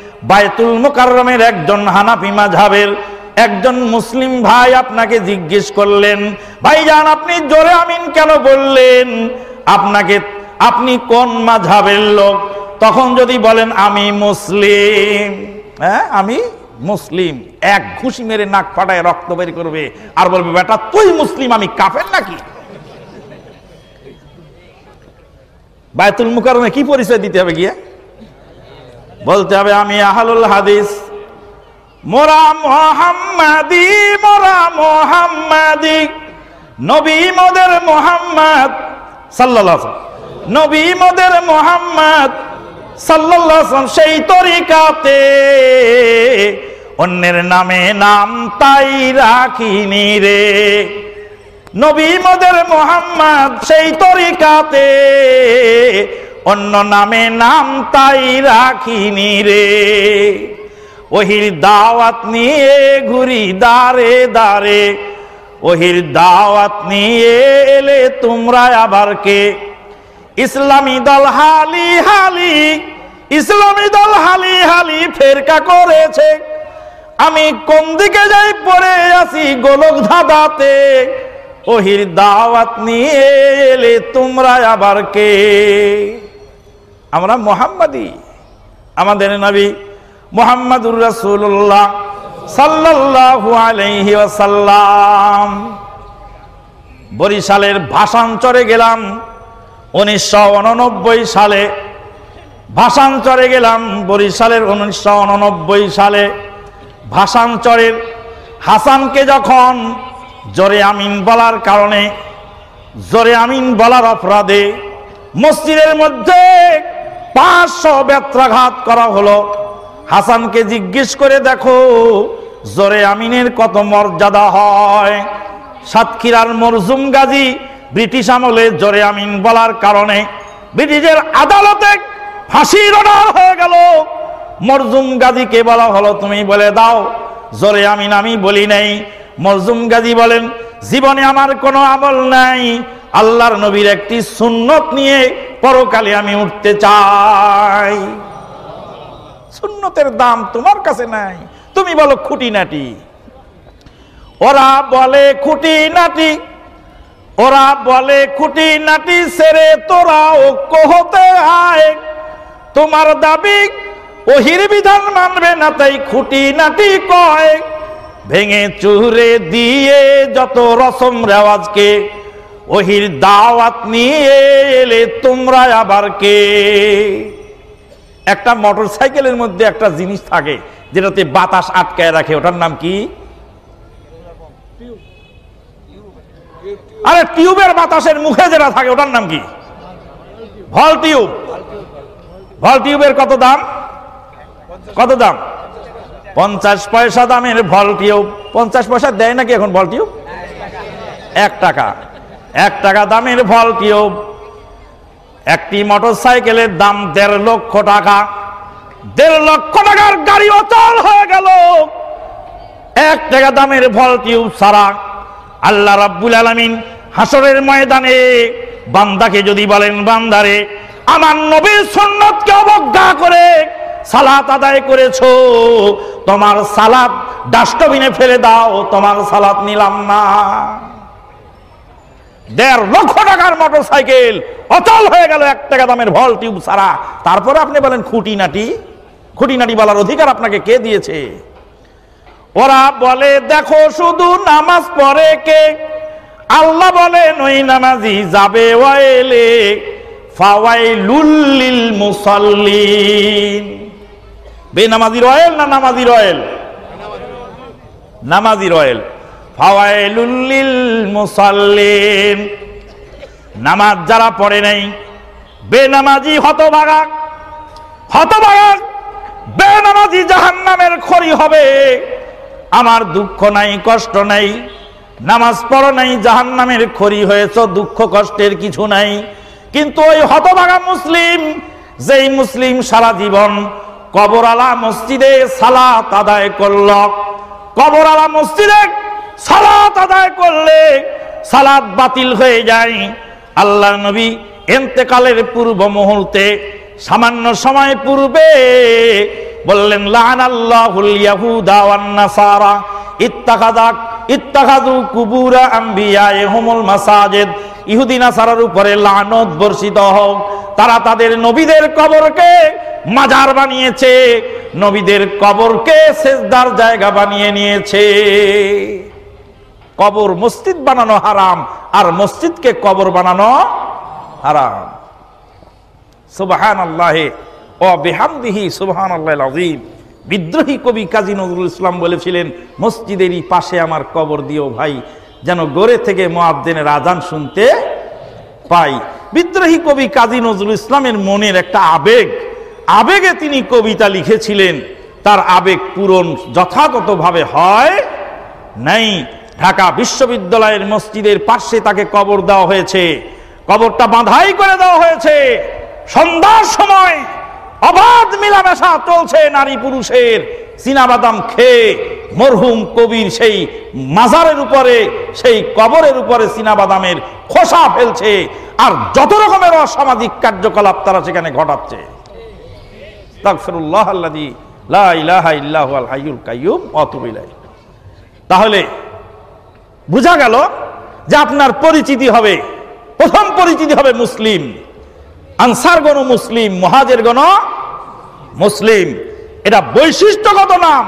বায়তুল মুকাররমের একজন হানাফি মাঝহাবের একজন মুসলিম ভাই আপনাকে জিজ্ঞেস করলেন, ভাইজান, আপনি জোরে আমিন কেন বললেন? আপনাকে, আপনি কোন মাঝহাবের লোক? তখন যদি বলেন, আমি মুসলিম। হ্যাঁ আমি মুসলিম। এক ঘুষি মেরে নাক ফাটায় রক্ত বের করবে আর বলবে, বেটা, তুই মুসলিম, আমি কাফের নাকি? বায়তুল মুকারমে কি পরিচয় দিতে হবে গিয়ে? বলতে হবে, আমি আহলুল হাদিস। মোরা মোহাম্মাদি মোরা মোহাম্মাদি। নবী মোদের মোহাম্মদ সাল্লাল্লাহু নবী মোদের মোহাম্মদ সাল্লাল্লাহু সেই তরিকাতে। অন্যের নামে নাম তাই রাখিনি রে। নবী মোদের মোহাম্মদ সেই তরিকাতে। অন্য নামে নাম তাই রাখিনি রে। ওহির দাওয়াত নিয়ে ঘুরি দারে দারে। ওহির দাওয়াত নিয়ে এলে তোমরা আবার কে? ইসলামী দল হালি হালি, ইসলামী দল হালি হালি ফেরকা করেছে। আমি কোন দিকে যাই পড়ে আসি গোলক ধাঁধাতে। ওহির দাওয়াত নিয়ে এলে তোমরা আবার কে? আমরা মোহাম্মদী। আমাদের নবী মোহাম্মদুর রাসূলুল্লাহ সাল্লাল্লাহু আলাইহি ওয়াসাল্লাম। বরিশালের ভাষান্তরে গেলাম। উনিশশো উননব্বই সালে ভাষান্তরে গেলাম। বরিশালের উনিশশো উননব্বই সালে ভাষান্তরের হাসানকে যখন জোরে আমিন বলার কারণে, জোরে আমিন বলার অপরাধে মসজিদের মধ্যে পাঁচশো ব্যত্রাঘাত করা হলো। হাসানকে জিজ্ঞেস করে দেখো, জোরে আমিনের কত মর্যাদা হয়? সাতক্ষীরার মরজুম গাজী ব্রিটিশ আমলে জোরে আমিন বলার কারণে ব্রিটিশের আদালতে ফাঁসির অর্ডার হয়ে গেল। মরজুম গাজীকে বলা হলো, তুমি বলে দাও, জোরে আমিন, আমি বলি নাই। মরজুম গাজী বলেন, জীবনে আমার কোনো আমল নাই। আল্লাহর নবীর একটি সুন্নত নিয়ে পরকালে আমি উঠতে চাই। সুন্নতের দাম তোমার কাছে নাই। তুমি বলো খুঁটিনাটি। ওরা বলে খুঁটি নাটি ওরা বলে খুঁটি নাটি সেরে তোরা ঐক্য হতে আয়। তোমার দাবি, ওহির বিধান মানবে না তাই খুঁটি নাটি কয়। ভেঙে চুরে দিয়ে যত রসম রেওয়াজকে ওহির দাওয়াত নিয়ে এলে তোমরা আবার কে? একটা মোটর সাইকেলের মধ্যে একটা জিনিস থাকে, যেটাতে বাতাস আটকায় রাখে, ওটার নাম কি? আরে টিউবের বাতাসের মুখে যেটা থাকে, ওটার নাম কি? ভল টিউব। ভল টিউবের কত দাম? কত দাম? পঞ্চাশ পয়সা দামের ভল টিউব। পঞ্চাশ পয়সা দেয় নাকি এখন ভল টিউব? এক টাকা। এক টাকা দামের ভল টিউব একটি মোটর সাইকেলের দাম দেড় লক্ষ টাকা। দেড় লক্ষ টাকার গাড়ি অচল হয়ে গেল। এক টাকা দামের ভল টিউব সারা। আল্লাহ রাব্বুল আলামিন হাসরের ময়দানে বান্দাকে যদি বলেন, বান্দারে, আমার নবীর সুন্নতকে অবজ্ঞা করে সালাত আদায় করেছ। তোমার সালাত ডাস্টবিনে ফেলে দাও, তোমার সালাত নিলাম না। দেড় লক্ষ টাকার মোটর সাইকেল অচল হয়ে গেল এক টাকা দামের ভল টিউব সারা তারপরে আপনি বলেন, খুঁটিনাটি? খুঁটিনাটি বলার অধিকার আপনাকে কে দিয়েছে? ওরা বলে, দেখো, শুধু নামাজ পড়ে কে? আল্লাহ বলেন, ওই নামাজি যাবে ওয়াইলে ফাওয়াইলুল মুসাল্লিন। বেনামাজির অয়েল না নামাজির অয়েল? নামাজির অয়েল। ফাওয়াইলুল মুসাল্লিন। নামাজ যারা পড়ে নাই, বেনামাজি হতভাগা হতভাগা, বেনামাজি জাহান্নামের খড়ি হবে। আমার দুঃখ নাই, কষ্ট নাই, নামাজ পড়ো নাই, জাহান্নামের খড়ি হয়েছ, দুঃখ কষ্টের কিছু নাই। কিন্তু ওই হতভাগা মুসলিম, যেই মুসলিম সারা জীবন কবরালা মসজিদে সালাত আদায় করল কবরালা মসজিদে সালাত আদায় করলে সালাত বাতিল হয়ে যায়। আল্লাহ নবী এন্তেকালের পূর্ব মুহূর্তে সামান্য সময় পূর্বে বললেন লান আল্লাহুল ইয়াহুদা ওয়ান নাসারা ইত্তাখাযাক ইত্তাখাযু কুবুরা আম্বিয়াইহুমুল মাসাজিদ। ইহুদি নাসারার উপরে লানত বর্ষিত হোক, তারা তাদের নবীদের কবরকে মাজার বানিয়েছে, নবীদের কবরকে সেজদার জায়গা বানিয়ে নিয়েছে। কবর মসজিদ বানানো হারাম, আর মসজিদকে কবর বানানো হারাম। সুবাহান আল্লাহে ও বেহামদিহি সুবাহান আল্লাহ আজিম বিদ্রোহী কবি কাজী নজরুল ইসলাম বলেছিলেন, মসজিদেরই পাশে আমার কবর দিও ভাই, যেন গড়ে থেকে মোয়াদ্দেনের আজান শুনতে পাই। বিদ্রোহী কবি কাজী নজরুল ইসলামের মনের একটা আবেগ, আবেগে তিনি কবিতা লিখেছিলেন। তার আবেগ পূরণ যথাযথভাবে হয় নাই। ঢাকা বিশ্ববিদ্যালয়ের মসজিদের পাশে তাকে কবর দেওয়া হয়েছে। কবরটা বাঁধাই করে দেওয়া হয়েছে। সন্ধ্যার সময় অবাধ মেলামেশা চলছে নারী পুরুষের। চীনাবাদাম খেয়ে মরহুম কবির সেই মাজারের উপরে, সেই কবরের উপরে চীনাবাদামের খোসা ফেলছে। আর যত রকমের অসামাজিক কার্যকলাপ তারা সেখানে ঘটাচ্ছে। তাহলে বোঝা গেল যে আপনার পরিচিতি হবে, প্রথম পরিচিতি হবে মুসলিম। আনসার গণ মুসলিম মহাজের গণ মুসলিম। এটা বৈশিষ্ট্যগত নাম।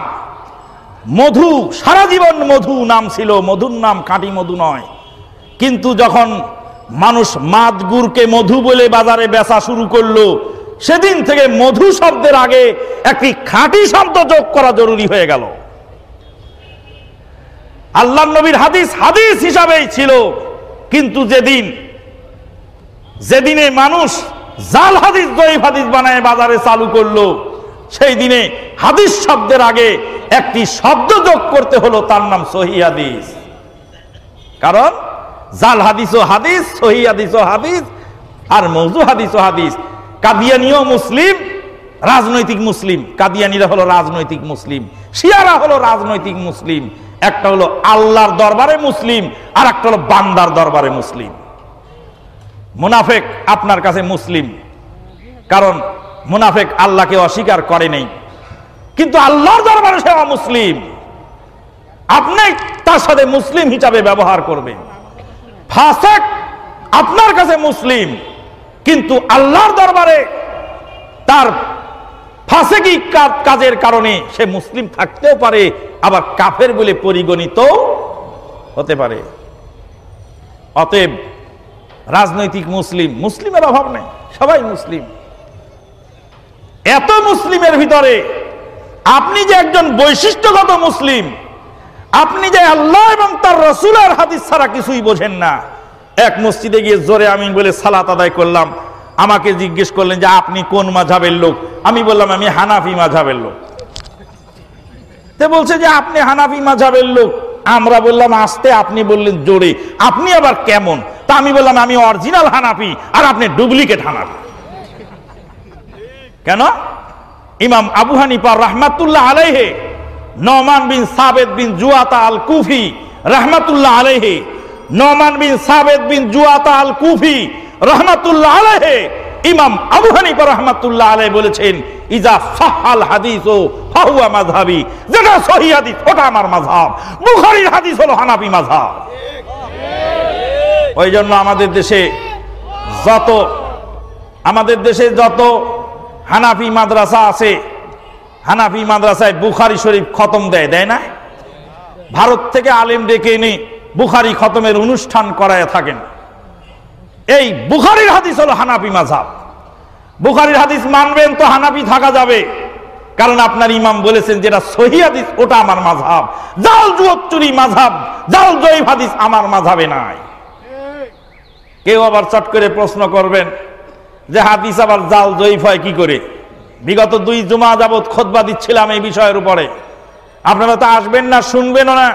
মধু, সারা জীবন মধু নাম ছিল, মধুর নাম কাটি মধু নয়। কিন্তু যখন মানুষ মাদ গুড়কে মধু বলে বাজারে বেচা শুরু করল, সেদিন থেকে মধু শব্দের আগে একটি খাঁটি শব্দ যোগ করা জরুরি হয়ে গেল। আল্লাহ নবীর হাদিস হাদিস হিসাবেই ছিল। কিন্তু যেদিন, যেদিনে মানুষ জাল হাদিস, জয়ীফ হাদিস বানায়, বাজারে চালু করল, সেই দিনে হাদিস শব্দের আগে একটি শব্দ যোগ করতে হলো, তার নাম সহি হাদিস। কারণ জাল হাদিস ও হাদিস, সহি হাদিস ও হাদিস, আর মৌজু হাদিস ও হাদিস। কাদিয়ানিও মুসলিম, রাজনৈতিক মুসলিম। কাদিয়ানিরা হলো রাজনৈতিক মুসলিম, শিয়ারা হলো রাজনৈতিক মুসলিম। একটা হলো আল্লাহর দরবারে মুসলিম, আর একটা হলো বান্দার দরবারে মুসলিম। মুনাফেক আপনার কাছে মুসলিম, কারণ মুনাফেক আল্লাহকে অস্বীকার করে নেই। কিন্তু আল্লাহর দরবারে সে মুসলিম আপনি তার সাথে মুসলিম হিসাবে ব্যবহার করবেন। ফাসেক আপনার কাছে মুসলিম, কিন্তু আল্লাহর দরবারে তার ফাসেকি কাজের কারণে সে মুসলিম থাকতেও পারে, আবার কাফের বলে পরিগণিত হতে পারে। অতএব রাজনৈতিক মুসলিম, মুসলিমের অভাব নেই, সবাই মুসলিম। এত মুসলিমের ভিতরে আপনি যে একজন বৈশিষ্ট্যগত মুসলিম, আপনি যে আল্লাহ এবং তার রসুলের হাদিস ছাড়া কিছুই বোঝেন না। এক মসজিদে গিয়ে জোরে আমিন বলে সালাত আদায় করলাম আমাকে জিজ্ঞেস করলেন যে আপনি কোন মাঝাবের লোক? আমি বললাম, আমি হানাফি মাঝাবের লোক। তে বলছে যে আপনি হানাফি মাঝাবের লোক। আমরা বললাম, আসতে আপনি বললেন জোরে। আপনি আবার কেমন? তা আমি বললাম, আমি অরিজিনাল হানাফি আর আপনি ডুপ্লিকেট হানাফি। কেন? ইমাম আবু হানিফা রহমাতুল্লাহ আলাইহে নমান বিন সাবেদ বিন জুয়াতা আল কুফি রহমাতুল্লাহ আলাইহে নমান বিন সাবেদ বিন জুয়াতা আল কুফি রহমাতুল্লাহ আলাইহে। ইমাম আবু হানিফা রহমাতুল্লাহ আলাই বলেছেন ইজা হাদিস ও ফাহুয়া যেটা সহি হাদিস ওটা আমার বুখারীর হাদিস হলো হানাফি ওই জন্য আমাদের দেশে যত আমাদের দেশে যত হানাফি মাদ্রাসা আছে হানাফি মাদ্রাসায় বুখারি শরীফ খতম দেয় দেয় না? ভারত থেকে আলেম ডেকে এনে বুখারি খতমের অনুষ্ঠান করায় থাকেন। এই বুখারির হাদিস হলো হানাফি মাঝাব বুখারির হাদিস মানবেন তো হানাফি থাকা যাবে। কারণ আপনার ইমাম বলেছেন যেটা সহি হাদিস, ওটা আমার মাঝাব জাল জুয়চুরি মাঝাব জাল জয়ীফ হাদিস আমার মাঝাবে নাই। কেউ আবার চট করে প্রশ্ন করবেন যে হাদিস আবার জাল জয়ীফ হয় কি করে? বিগত দুই জুমা যাবৎ খোদবা দিচ্ছিলাম এই বিষয়ের উপরে। আপনারা তো আসবেন না শুনবেন না,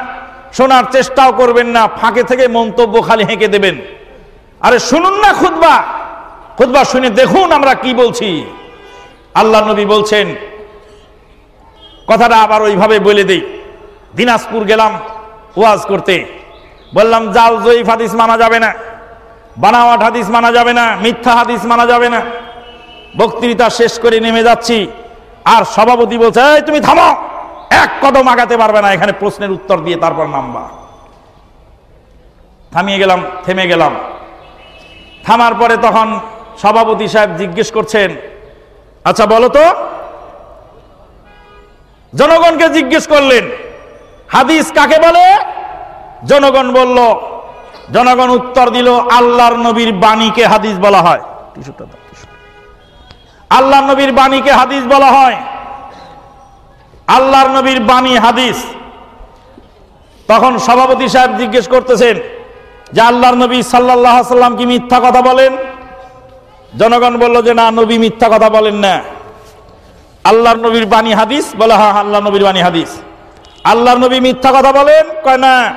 শোনার চেষ্টাও করবেন না, ফাঁকে থেকে মন্তব্য খালি হেঁকে দেবেন। আরে শুনুন না খুদবা খুদবা শুনে দেখুন আমরা কি বলছি। আল্লাহ নবী বলছেন কথাটা আবার ওইভাবে বলে দেই। দিনাজপুর গেলাম ওয়াজ করতে। বললাম জাল জয়ীফ হাদিস মানা যাবে না বানাওয়াট হাদিস মানা যাবে না মিথ্যা হাদিস মানা যাবে না। বক্তৃতা শেষ করে নেমে যাচ্ছি আর সভাপতি বলছে "এই, তুমি থামো এক কদম আগাতে পারবে না। এখানে প্রশ্নের উত্তর দিয়ে তারপর নামবা। থামিয়ে গেলাম থেমে গেলাম। থামার পরে তখন সভাপতি সাহেব জিজ্ঞেস করছেন আচ্ছা বলো তো? জনগণকে জিজ্ঞেস করলেন, হাদিস কাকে বলে? জনগণ বলল, জনগণ উত্তর দিল, আল্লাহর নবীর বাণীকে হাদিস বলা হয়। টিস্যু। নবীর বাণীকে হাদিস বলা হয়। আল্লাহর নবীর বাণী হাদিস। তখন সভাপতি সাহেব জিজ্ঞেস করতেছেন যে আল্লাহর নবী সাল্লাহ সাল্লাম কি মিথ্যা কথা বলেন? জনগণ বলল যে না, নবী মিথ্যা কথা বলেন না। আল্লাহর নবীর বাণী হাদিস? বলে হ্যাঁ আল্লাহ নবীর বাণী হাদিস। আল্লাহর নবী মিথ্যা কথা বলেন? কয়, না।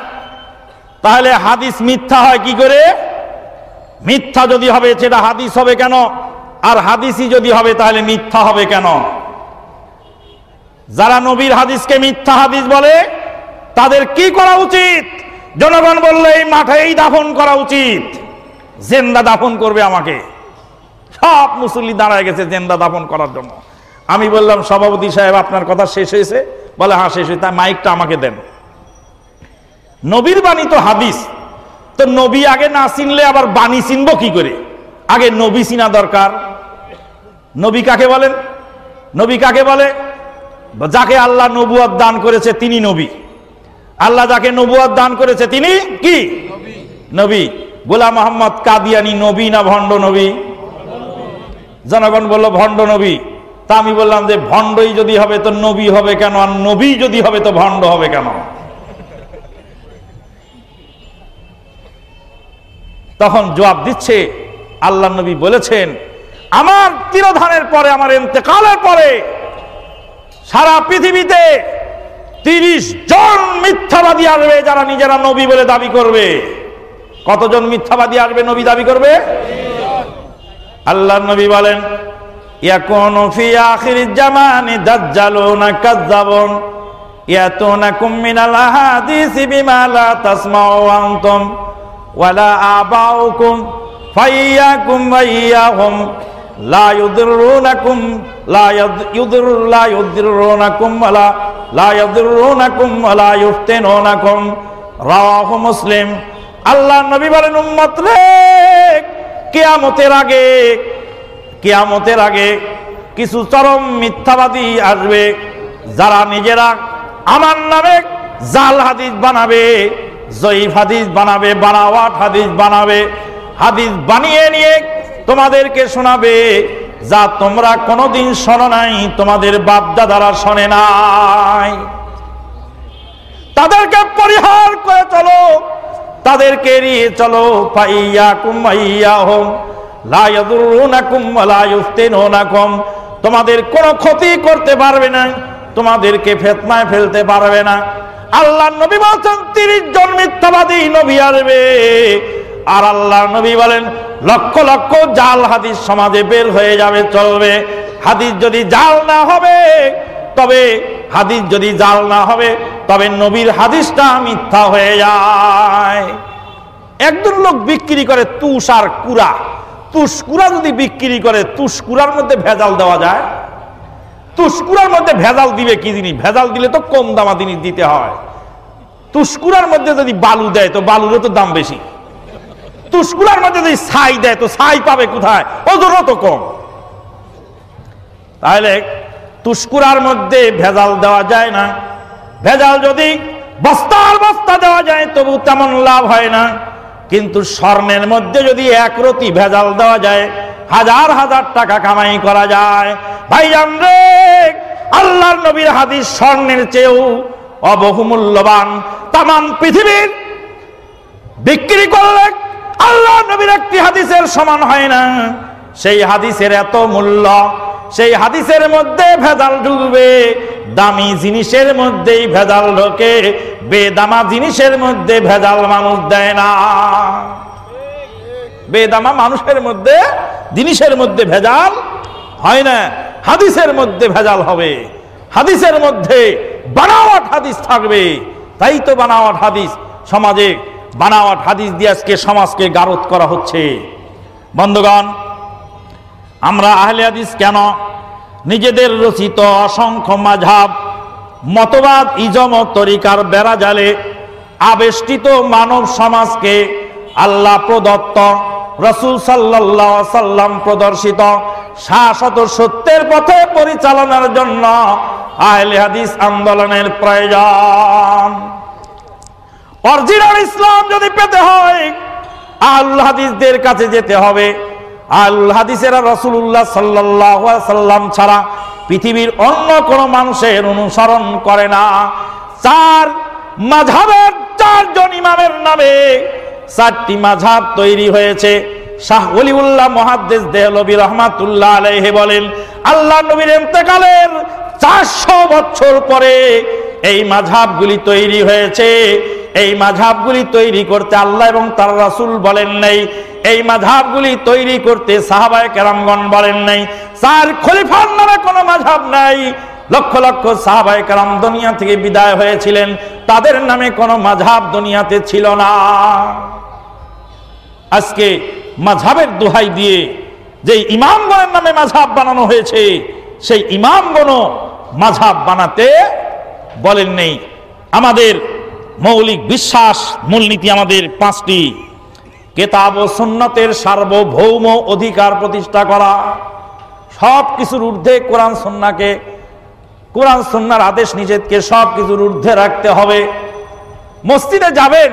তাহলে হাদিস মিথ্যা হয় কি করে? মিথ্যা যদি হবে, সেটা হাদিস হবে কেন? আর হাদিসই যদি হবে, তাহলে মিথ্যা হবে কেন? যারা নবীর হাদিসকে মিথ্যা হাদিস বলে, তাদের কি করা উচিত? জনগণ বললে, এই মাঠেই দাফন করা উচিত। জেন্দা দাফন করবে আমাকে। সব মুসল্লি দাঁড়ায় গেছে জেন্দা দাফন করার জন্য। আমি বললাম, সভাপতি সাহেব, আপনার কথা শেষ হয়েছে? বলে হ্যাঁ শেষ হয়েছে। তাই মাইকটা আমাকে দেন। নবীর বাণী তো হাদিস। তো নবী আগে না চিনলে আবার বাণী চিনব কি করে? আগে নবী চিনা দরকার। নবী কাকে বলেন? নবী কাকে বলে? যাকে আল্লাহ নবুয়াদ দান করেছে, তিনি নবী। আল্লাহ যাকে নবুয়াদ দান করেছে, তিনি কি? নবী। গোলাম মোহাম্মদ কাদিয়ানি নবী না ভণ্ড নবী? জনগণ বলল, ভণ্ড নবী। তা আমি বললাম যে, ভণ্ডই যদি হবে তো নবী হবে কেন, আর নবী যদি হবে তো ভণ্ড হবে কেন? তখন জবাব দিচ্ছে, আল্লাহ নবী বলেছেন, আমার তিরোধানের পরে, আমার ইন্তেকালের পরে, সারা পৃথিবীতে তিরিশ জন মিথ্যাবাদী আসবে যারা নিজেরা নবী বলে দাবি করবে। কতজন মিথ্যাবাদী আসবে নবী দাবি করবে? আল্লাহ নবী বলেন, ইয়াকুনু লা মুসলিম। আল্লাহ নবী কিয়ামতের আগে কিয়ামতের আগে কিছু চরম মিথ্যাবাদী আসবে। যারা নিজেরা আমার নামে জাল হাদিস বানাবে, জয়ীফ হাদিস বানাবে বানাওয়াট হাদিস বানাবে, হাদিস বানিয়ে নিয়ে তোমাদেরকে শোনাবে, যা তোমরা কোনোদিন শোনো নাই, তোমাদের বাপ দাদারা শোনে নাই। তাদেরকে পরিহার করে চলো, তাদেরকে এড়িয়ে চলো পাইয়া কুমাইয়া হোম তোমাদের কোনো ক্ষতি করতে পারবে না, তোমাদেরকে ফেতনায় ফেলতে পারবে না। আল্লাহ নবী বলছেন, তিরিশ জন মিথ্যাবাদী নবী আসবে। আর আল্লাহ নবী বলেন, লক্ষ লক্ষ জাল হাদিস সমাজে বের হয়ে যাবে, চলবে। হাদিস যদি জাল না হবে, তবে হাদিস যদি জাল না হবে, তবে নবীর হাদিসটা মিথ্যা হয়ে যায়। একজন লোক বিক্রি করে তুষ আর কুড়া। তুষকুরা যদি বিক্রি করে তুষকুরার মধ্যে ভেজাল দেওয়া যায়। তুষকুরার মধ্যে ভেজাল দিবে কি জিনিস? ভেজাল দিলে তো কম দামা জিনিস দিতে হয়। তুষকুরার মধ্যে যদি বালু দেয়, তো বালুরও তো দাম বেশি। তুষকুরার মধ্যে যদি ছাই দেয়, তো ছাই পাবে কোথায়? ওজনও তো কম। তাহলে তুষকুরার মধ্যে ভেজাল দেওয়া যায় না। ভেজাল যদি বস্তার বস্তা দেওয়া যায়, তবু তেমন লাভ হয় না। কিন্তু স্বর্ণের মধ্যে যদি একরতি ভেজাল দেওয়া যায়, হাজার হাজার টাকা কামাই করা যায়। ভাইজান রে, আল্লাহর নবীর হাদিস স্বর্ণের চেয়েও অবহুমূল্যবান। তাম পৃথিবীর বিক্রি করলে আল্লাহ নবীর একটি হাদিসের সমান হয় না। সেই হাদিসের এত মূল্য, সেই হাদিসের মধ্যে ভেজাল ঢুকবে দামি জিনিসের মধ্যেই ভেজাল ঢোকে, বেদামা জিনিসের মধ্যে ভেজাল মানুষ দেয় না। বেদামা মানুষের মধ্যে, জিনিসের মধ্যে ভেজাল হয় না, হাদিসের মধ্যে ভেজাল হবে। হাদিসের মধ্যে বানাওয়াট হাদিস থাকবে। তাই তো বানাওয়াট হাদিস সমাজে বানাওয়াট হাদিস দিয়ে আজকে সমাজকে গারত করা হচ্ছে। বন্ধুগণ, আমরা আহলে হাদিস কেন নিজেদের রচিত অসংখ্য মাঝাব মতবাদ, ইজম তরিকার বেড়া জালে আবেষ্টিত মানব সমাজকে আল্লাহ প্রদত্ত, রসুল সাল্লাহ সাল্লাম প্রদর্শিত শাশ্বত সত্যের পথে পরিচালনার জন্য আহলে হাদিস আন্দোলনের প্রয়োজন। অরিজিনাল ইসলাম যদি পেতে হয় আল্লাহ হাদিসদের কাছে যেতে হবে। আল্লাহ হাদিসেরা রসুল্লাহ সাল্লাহ সাল্লাম ছাড়া পৃথিবীর অন্য কোনো মানুষের অনুসরণ করে না। চার মাঝাবের চারজন ইমামের নামে চারটি মাঝাব তৈরি হয়েছে। শাহ অলিউল্লাহ মহাদ্দেশ দেহলবী রহমাতুল্লাহ আলহে বলেন, আল্লাহ নবীর এতেকালের চারশো বছর পরে এই মাঝাবগুলি তৈরি হয়েছে। এই মাঝাবগুলি তৈরি করতে আল্লাহ এবং তার রাসুল বলেন নাই। এই মাঝাবগুলি তৈরি করতে সাহাবায় কেরামগণ বলেন নাই। চার খলিফার নামে কোনো মাঝাব নাই। লক্ষ লক্ষ সাহাবায় কেরাম দুনিয়া থেকে বিদায় হয়েছিলেন। তাদের নামে কোনো মাঝাব দুনিয়াতে ছিল না। আজকে মাঝাবের দোহাই দিয়ে যে ইমামগণের নামে মাঝাব বানানো হয়েছে, সেই ইমামগণও মাঝাব বানাতে বলেন নেই। আমাদের মৌলিক বিশ্বাস মূলনীতি আমাদের পাঁচটি। কেতাব ও সুন্নতের সার্বভৌম অধিকার প্রতিষ্ঠা করা। সব কিছুর ঊর্ধ্বে কোরআন সন্নাকে, কোরআন সন্ন্যার আদেশ নিষেধকে সব কিছুর ঊর্ধ্বে রাখতে হবে। মসজিদে যাবেন,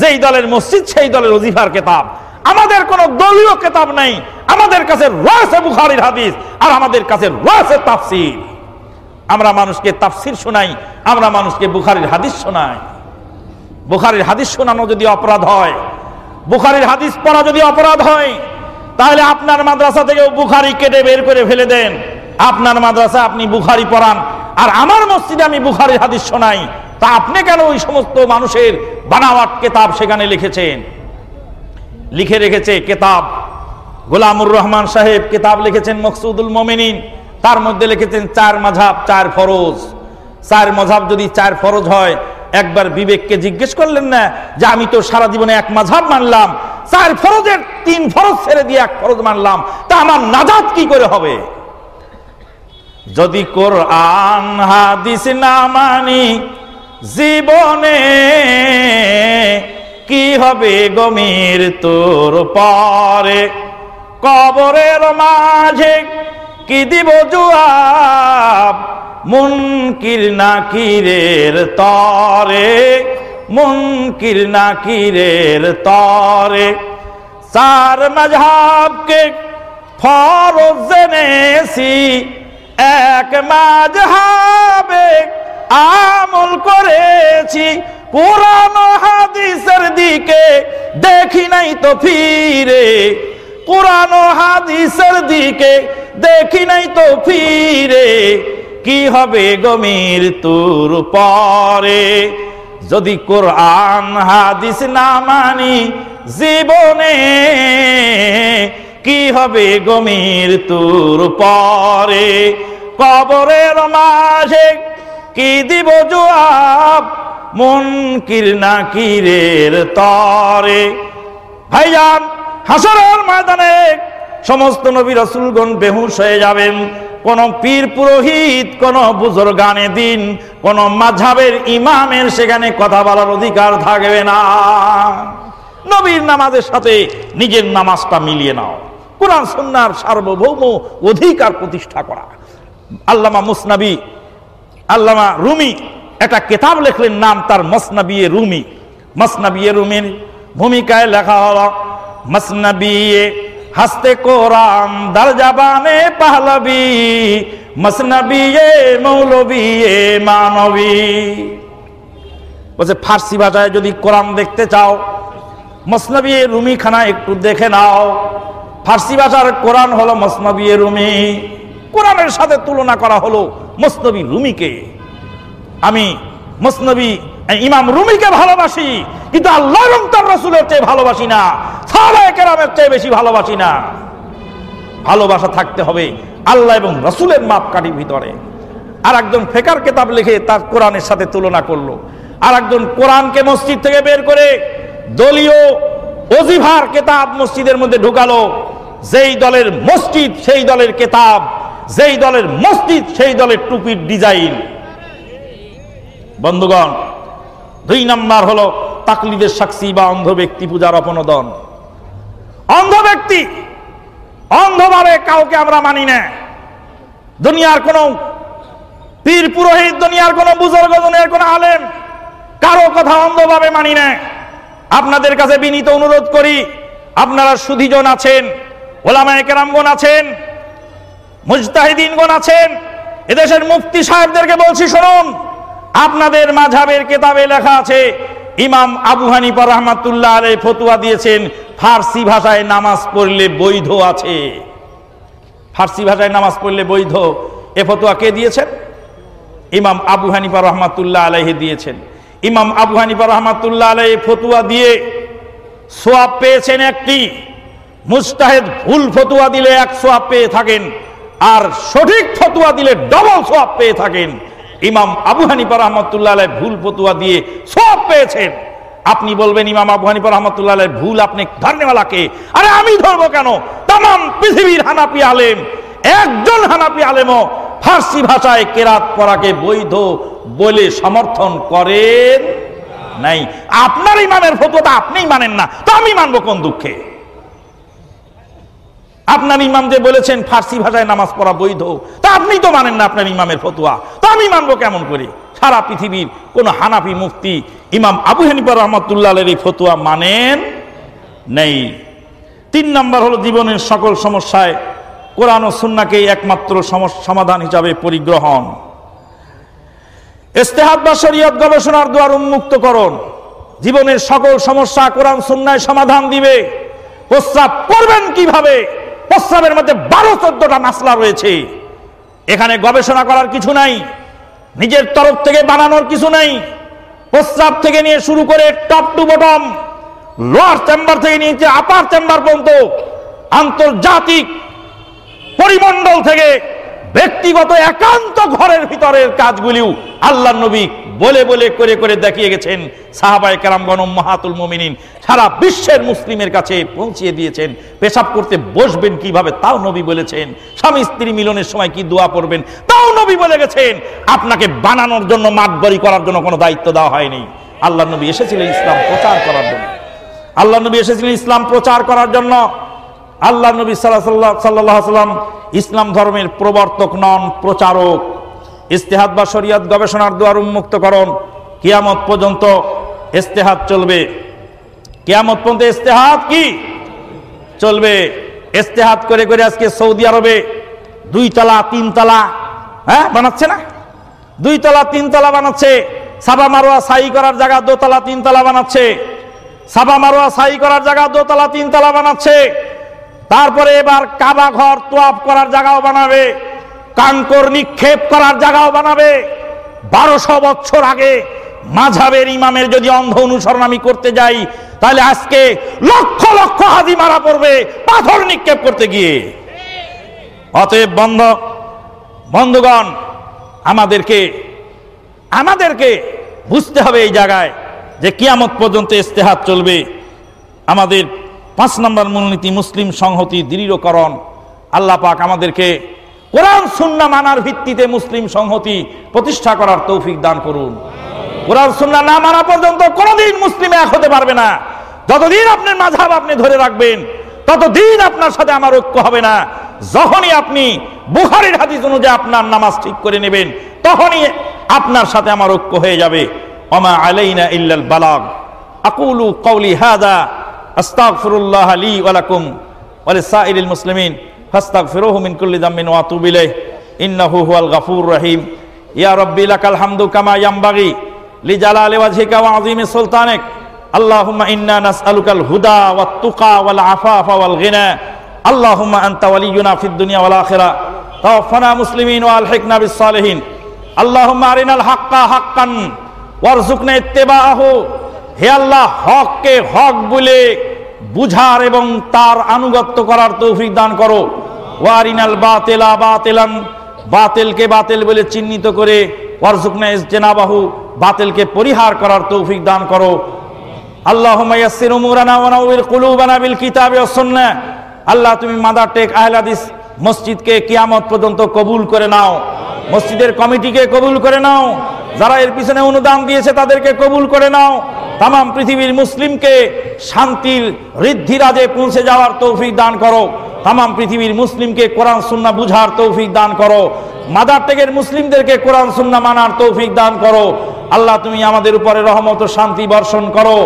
যেই দলের মসজিদ, সেই দলের অজিফার কেতাব। আমাদের কোনো দলীয় কেতাব নাই। আমাদের কাছে রয়েছে বুখারির হাদিস আর আমাদের কাছে রয়েছে তাফসির। আমরা মানুষকে তাফসির শোনাই, আমরা মানুষকে বুখারির হাদিস শোনাই। বুখারির হাদিস শোনানো যদি অপরাধ হয়, বুখারির হাদিস পড়া যদি অপরাধ হয়, তাহলে আপনার মাদ্রাসা থেকেও বুখারি কেটে বের করে ফেলে দেন। আপনার মাদ্রাসা আপনি বুখারি পড়ান, আর আমার মসজিদে আমি বুখারির হাদিস শোনাই। তা আপনি কেন ওই সমস্ত মানুষের বানাওয়াট কেতাব সেখানে লিখেছেন? লিখে রেখেছে কেতাব। গোলামুর রহমান সাহেব কেতাব লিখেছেন মকসুদুল মোমিনিন। তার মধ্যে লিখেছেন চার মাঝাব, চার ফরজ। চার মজাব যদি চার ফরজ হয় একবার বিবেককে জিজ্ঞেস করলেন না যে আমি তো সারা জীবনে এক মাঝাব মানলাম, চার ফরজের তিন ফরজ ছেড়ে দিয়ে এক ফরজ মানলাম, তা আমার নাজাত কি করে হবে? যদি কোরআন হাদিস না মানি, জীবনে কি হবে গমির তোর পরে? কবরের মাঝে কি দিব জুয়াব? মুনকির নাকিরের তরে, মুনকির নাকিরের তরে। চার মজহাবকে ফরজ জেনেছি, এক মাঝহাবে আমল করেছি। কোরআন হাদিসের দিকে দেখি নাই তো ফিরে কোরআন হাদিসের দিকে দেখি নাই তো ফিরে। কি হবে গমির তোর পরে? যদি কোরআন, হাদিস না মানি জীবনে, কি হবে গমির তোর পরে? কবরের মাঝে কি দিব জবাব? মন কিরনা কিরের তরে? ভাইজান, হাসরের ময়দানে সমস্ত নবী রসুলগণ বেহুশ হয়ে যাবেন। কোন পীর পুরোহিত, কোন বুজুর্গানে দিন, কোন মাঝাবের ইমামের সেখানে কথা বলার অধিকার থাকবে না। নবীর নামাজের সাথে নিজের নামাজটা মিলিয়ে নাও। কোরআন সন্ন্যার সার্বভৌম অধিকার প্রতিষ্ঠা করা। আল্লামা মুসনাবি, আল্লামা রুমি, একটা কেতাব লেখলেন নাম তার মসনাবিয়ে রুমি। মসনাবিয়ে রুমির ভূমিকায় লেখা হলো মসনবিয়ে হস্তে কোরআন, দার জাবানে পাহলবি, মসনবিয়ে, মৌলবিয়ে, মানবী। বলছে, ফার্সি ভাষায় যদি কোরআন দেখতে চাও মসনবী রুমি খানা একটু দেখে নাও। ফার্সি ভাষার কোরআন হলো মসনবী রুমি। কোরআনের সাথে তুলনা করা হলো মসনবী রুমিকে। আমি মসনবী ইমাম রুমিকে ভালোবাসি, কিন্তু আল্লাহ এবং রসুলের চেয়ে ভালোবাসি না, সাহাবায়ে কেরামের চেয়ে বেশি ভালোবাসি না। ভালোবাসা থাকতে হবে আল্লাহ এবং রসুলের মাপকাঠির ভিতরে। আর একজন ফেকার কেতাব লিখে তার কোরআনের সাথে তুলনা করল। আর একজন কোরআনকে মসজিদ থেকে বের করে দলীয় অজিভার কেতাব মসজিদের মধ্যে ঢুকালো। যেই দলের মসজিদ, সেই দলের কেতাব, যেই দলের মসজিদ, সেই দলের টুপির ডিজাইন। বন্ধুগণ দুই নাম্বার হলো তাকলিদের সাক্ষী বা অন্ধ ব্যক্তি পূজার অপনোদন। অন্ধ ব্যক্তি, অন্ধভাবে কাউকে আমরা মানি না। দুনিয়ার কোন পীর পুরোহিত, দুনিয়ার কোন বুজুর্গ, দুনিয়ার কোন আলেম কারও কথা অন্ধভাবে মানি না। আপনাদের কাছে বিনীত অনুরোধ করি, আপনারা সুধীজন আছেন, ওলামায় কেরামগণ আছেন, মুজতাহিদিনগণ আছেন, এদেশের মুফতি সাহেবদেরকে বলছি, শুনুন। আপনাদের মাঝাবের কেতাবে লেখা আছে, ইমাম আবু হানিফা রহমাতুল্লাহ আলাই ফতুয়া দিয়েছেন, ফার্সি ভাষায় নামাজ পড়লে বৈধ আছে। ফার্সি ভাষায় নামাজ পড়লে বৈধ। এ ফতুয়া কে দিয়েছেন? ইমাম আবু হানিফা রহমাতুল্লাহ আলাইহে দিয়েছেন। ইমাম আবু হানিফা রহমাতুল্লাহ আলাই ফতুয়া দিয়ে সোয়াব পেয়েছেন একটি। মুস্তাহেদ ভুল ফতুয়া দিলে এক সোয়াব পেয়ে থাকেন, আর সঠিক ফতুয়া দিলে ডবল সোয়াব পেয়ে থাকেন। ইমাম আবু হানিফা রহমতুল্লাহ আলাই ভুল ফতুয়া দিয়ে সব পেয়েছেন। আপনি বলবেন, ইমাম আবু হানিফা রহমতুল্লাহ আলাই ভুল আপনি ধর্মেওয়ালাকে আরে আমি ধরবো কেন? তাম পৃথিবীর হানাপি আলেম, একজন হানাপি আলেমও ফার্সি ভাষায় কেরাত পড়াকে বৈধ বলে সমর্থন করেন নাই। আপনার ইমামের ফতুয়াটা আপনিই মানেন না, তো আমি মানবো কোন দুঃখে? আপনার ইমাম যে বলেছেন, ফার্সি ভাষায় নামাজ পড়া বৈধ। তা আপনি তো মানেন না আপনার ইমামের ফতুয়া। তা আমি মানবো কেমন করে? সারা পৃথিবীর কোন হানাফি মুফতি ইমাম আবু হানিফা রহমতুল্লাহ এই ফতুয়া মানেন নেই। তিন নম্বর হলো জীবনের সকল সমস্যায় কোরআন ও সুন্নাকে একমাত্র সমাধান হিসাবে পরিগ্রহণ। ইস্তেহাদ বা শরীয়ত গবেষণার দ্বার উন্মুক্ত করুন জীবনের সকল সমস্যা কোরআন সুন্নায় সমাধান দিবে। প্রস্রাব করবেন কীভাবে? প্রস্রাবের মধ্যে বারো চোদ্দটা মাসলা রয়েছে। এখানে গবেষণা করার কিছু নাই। নিজের তরফ থেকে বানানোর কিছু নাই। প্রস্রাব থেকে নিয়ে শুরু করে top to bottom, lower chamber থেকে নিয়ে আপার চেম্বার পর্যন্ত আন্তর্জাতিক পরিমণ্ডল থেকে ব্যক্তিগত একান্ত ঘরের ভিতরের কাজগুলিও আল্লাহ নবী বলে বলে করে করে দেখিয়ে গেছেন সাহাবাই কারামগণ মাহাতুল মমিনিন। সারা বিশ্বের মুসলিমের কাছে পৌঁছিয়ে দিয়েছেন। পেশাব করতে বসবেন কীভাবে তাও নবী বলেছেন। স্বামী স্ত্রী মিলনের সময় কি দোয়া পড়বেন তাও নবী বলে গেছেন। আপনাকে বানানোর জন্য, মাতবরি করার জন্য কোনো দায়িত্ব দেওয়া হয়নি। আল্লাহ নবী এসেছিলেন ইসলাম প্রচার করার জন্য। আল্লাহ নবী এসেছিলেন ইসলাম প্রচার করার জন্য। আল্লাহ নবী সাল্লাহ সাল্লাহ সাল্লাম ইসলাম ধর্মের প্রবর্তক নন, প্রচারক। ইস্তেহাদ বা শরিয়াত গবেষণার দুয়ার উন্মুক্তকরণ কিয়ামত পর্যন্ত ইস্তেহাদ চলবে। কিয়ামত পর্যন্ত ইস্তেহাদ কি? চলবে। ইস্তেহাদ করে করে আজকে সৌদি আরবে দুই তলা, তিন তলা হ্যাঁ বানাচ্ছে না? দুই তলা, তিন তলা বানাচ্ছে। সাবা মারোয়া সাই করার জায়গা দোতলা তিন তলা বানাচ্ছে। সাবা মারোয়া সাই করার জায়গা দোতলা তিন তলা বানাচ্ছে। তারপরে এবার কাবা ঘর তোয়াপ করার জায়গাও বানাবে। কাঙ্কর নিক্ষেপ করার জায়গাও বানাবে। বারোশো বছর আগে মাঝাবের ইমামের যদি অন্ধ অনুসরণ আমি করতে যাই, তাহলে আজকে লক্ষ লক্ষ হাজি মারা পড়বে পাথর নিক্ষেপ করতে গিয়ে। অতএব বন্ধ, বন্ধুগণ, আমাদেরকে আমাদেরকে বুঝতে হবে এই জায়গায় যে কিয়ামত পর্যন্ত ইস্তেহাত চলবে। আমাদের পাঁচ নম্বর মূলনীতি মুসলিম সংহতি দৃঢ়করণ। আল্লাহ পাক আমাদেরকে কোরআন সুন্না মানার ভিত্তিতে মুসলিম সংহতি প্রতিষ্ঠা করার তৌফিক দান করুন। কোরআন সুন্না না মানা পর্যন্ত কোনোদিন মুসলিম এক হতে পারবে না। যতদিন আপনার মাঝাব আপনি ধরে রাখবেন, ততদিন আপনার সাথে আমার ঐক্য হবে না। যখনই আপনি বুখারির হাদিস অনুযায়ী আপনার নামাজ ঠিক করে নেবেন, তখনই আপনার সাথে আমার ঐক্য হয়ে যাবে। অমা আলাইনা ইল্লাল বালাগ। আকুলু কওলি হাদা, আস্তাগফিরুল্লাহ লি ওয়া লাকুম ওয়া লিসাইরিল মুসলিমিন। ফাস্তাগফিরুহু মিন কুল্লি যামবিন ওয়া আতুবু ইলাইহি। ইন্নাহু হুয়াল গাফুর রহিম। ইয়া রাব্বি, লাকাল হামদু কামা ইয়ামবাগি লিজালালি ওয়াজহিকা ওয়া আযীমি সুলতানিক। আল্লাহুম্মা ইন্না নাসআলুকাল হুদা ওয়াত তুকা ওয়াল আফাফা ওয়াল গিনা। আল্লাহুম্মা আনতা ওয়ালিয়ুনা ফিদ দুনিয়া ওয়াল আখিরা। তাওফানা মুসলিমিন ওয়া আলহিকনা বিস সালিহিন। আল্লাহুম্মা আরিনাল হাক্কা হাক্কান ওয়ারজুকনা ইত্তিবাআহু। হে আল্লাহ, হককে হক বলে বুঝার এবং তার আনুগত্য করার তৌফিক দান করো। ওয়ারিনাল বাতেলা বাতেলান, বাতেলকে বাতেল বলে চিহ্নিত করে ওয়ারজুকনা ইসজেনাবাহু বাতেলকে পরিহার করার তৌফিক দান করো। সুন্নাহ আল্লাহ তুমি মাদার টেক আহলে হাদিস মসজিদকে কিয়ামত পর্যন্ত কবুল করে নাও। মসজিদের কমিটিকে কবুল করে নাও। যারা এর পিছনে অনুদান দিয়েছে তাদেরকে কবুল করে নাও। তাম পৃথিবীর মুসলিমকে শান্তির ঋদ্ধিরাজে পৌঁছে যাওয়ার তৌফিক দান করো। তাম পৃথিবীর মুসলিমকে কোরআন, সুন্না বুঝার তৌফিক দান করো। মাদার টেকের মুসলিমদেরকে কোরআন, সুন্না মানার তৌফিক দান করো। আল্লাহ, তুমি আমাদের উপরে রহমত ও শান্তি বর্ষণ করো।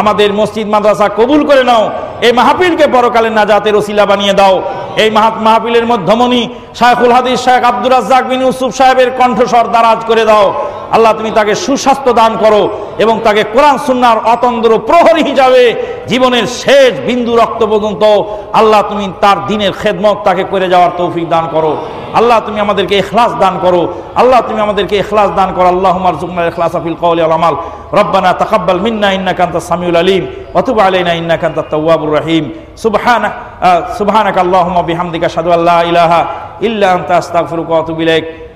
আমাদের মসজিদ, মাদ্রাসা কবুল করে নাও। এই মাহফিলকে পরকালে নাজাতের ওসিলা বানিয়ে দাও। এই মাহাত মাহফিলের মধ্যমণি শায়খুল হাদিস শায়েখ আব্দুর রাজ্জাক বিন ইউসুফ সাহেবের কণ্ঠস্বর দারাজ করে দাও। আল্লাহ তুমি তাকে সুস্বাস্থ্য দান করো এবং তাকে কোরআন সুন্নার অতন্দ্র প্রহরী হিসাবে জীবনের শেষ বিন্দু রক্ত পর্যন্ত আল্লাহ তুমি তার দিনের খেদমত তাকে করে যাওয়ার তৌফিক দান করো। আল্লাহ তুমি আমাদেরকে এখলাস দান করো। আল্লাহ তুমি আমাদেরকে ইখলাস দান করো। আল্লাহ মারজুকনা ইখলাস আফিল কওলি আল আমাল। রব্বানা তাকাব্বাল মিন্না ইন্নাকা আনতাস সামিউল আলিম। তুব আলাইনা ইন্নাকা আনতাত তাওয়াবুর রহিম। সুবহানা সুবহানাকা আল্লাহুম্মা বিহামদিকা আশহাদু আল্লা ইলাহা ইল্লা আনতা আস্তাগফিরুকা ওয়া আতুবু ইলাইক।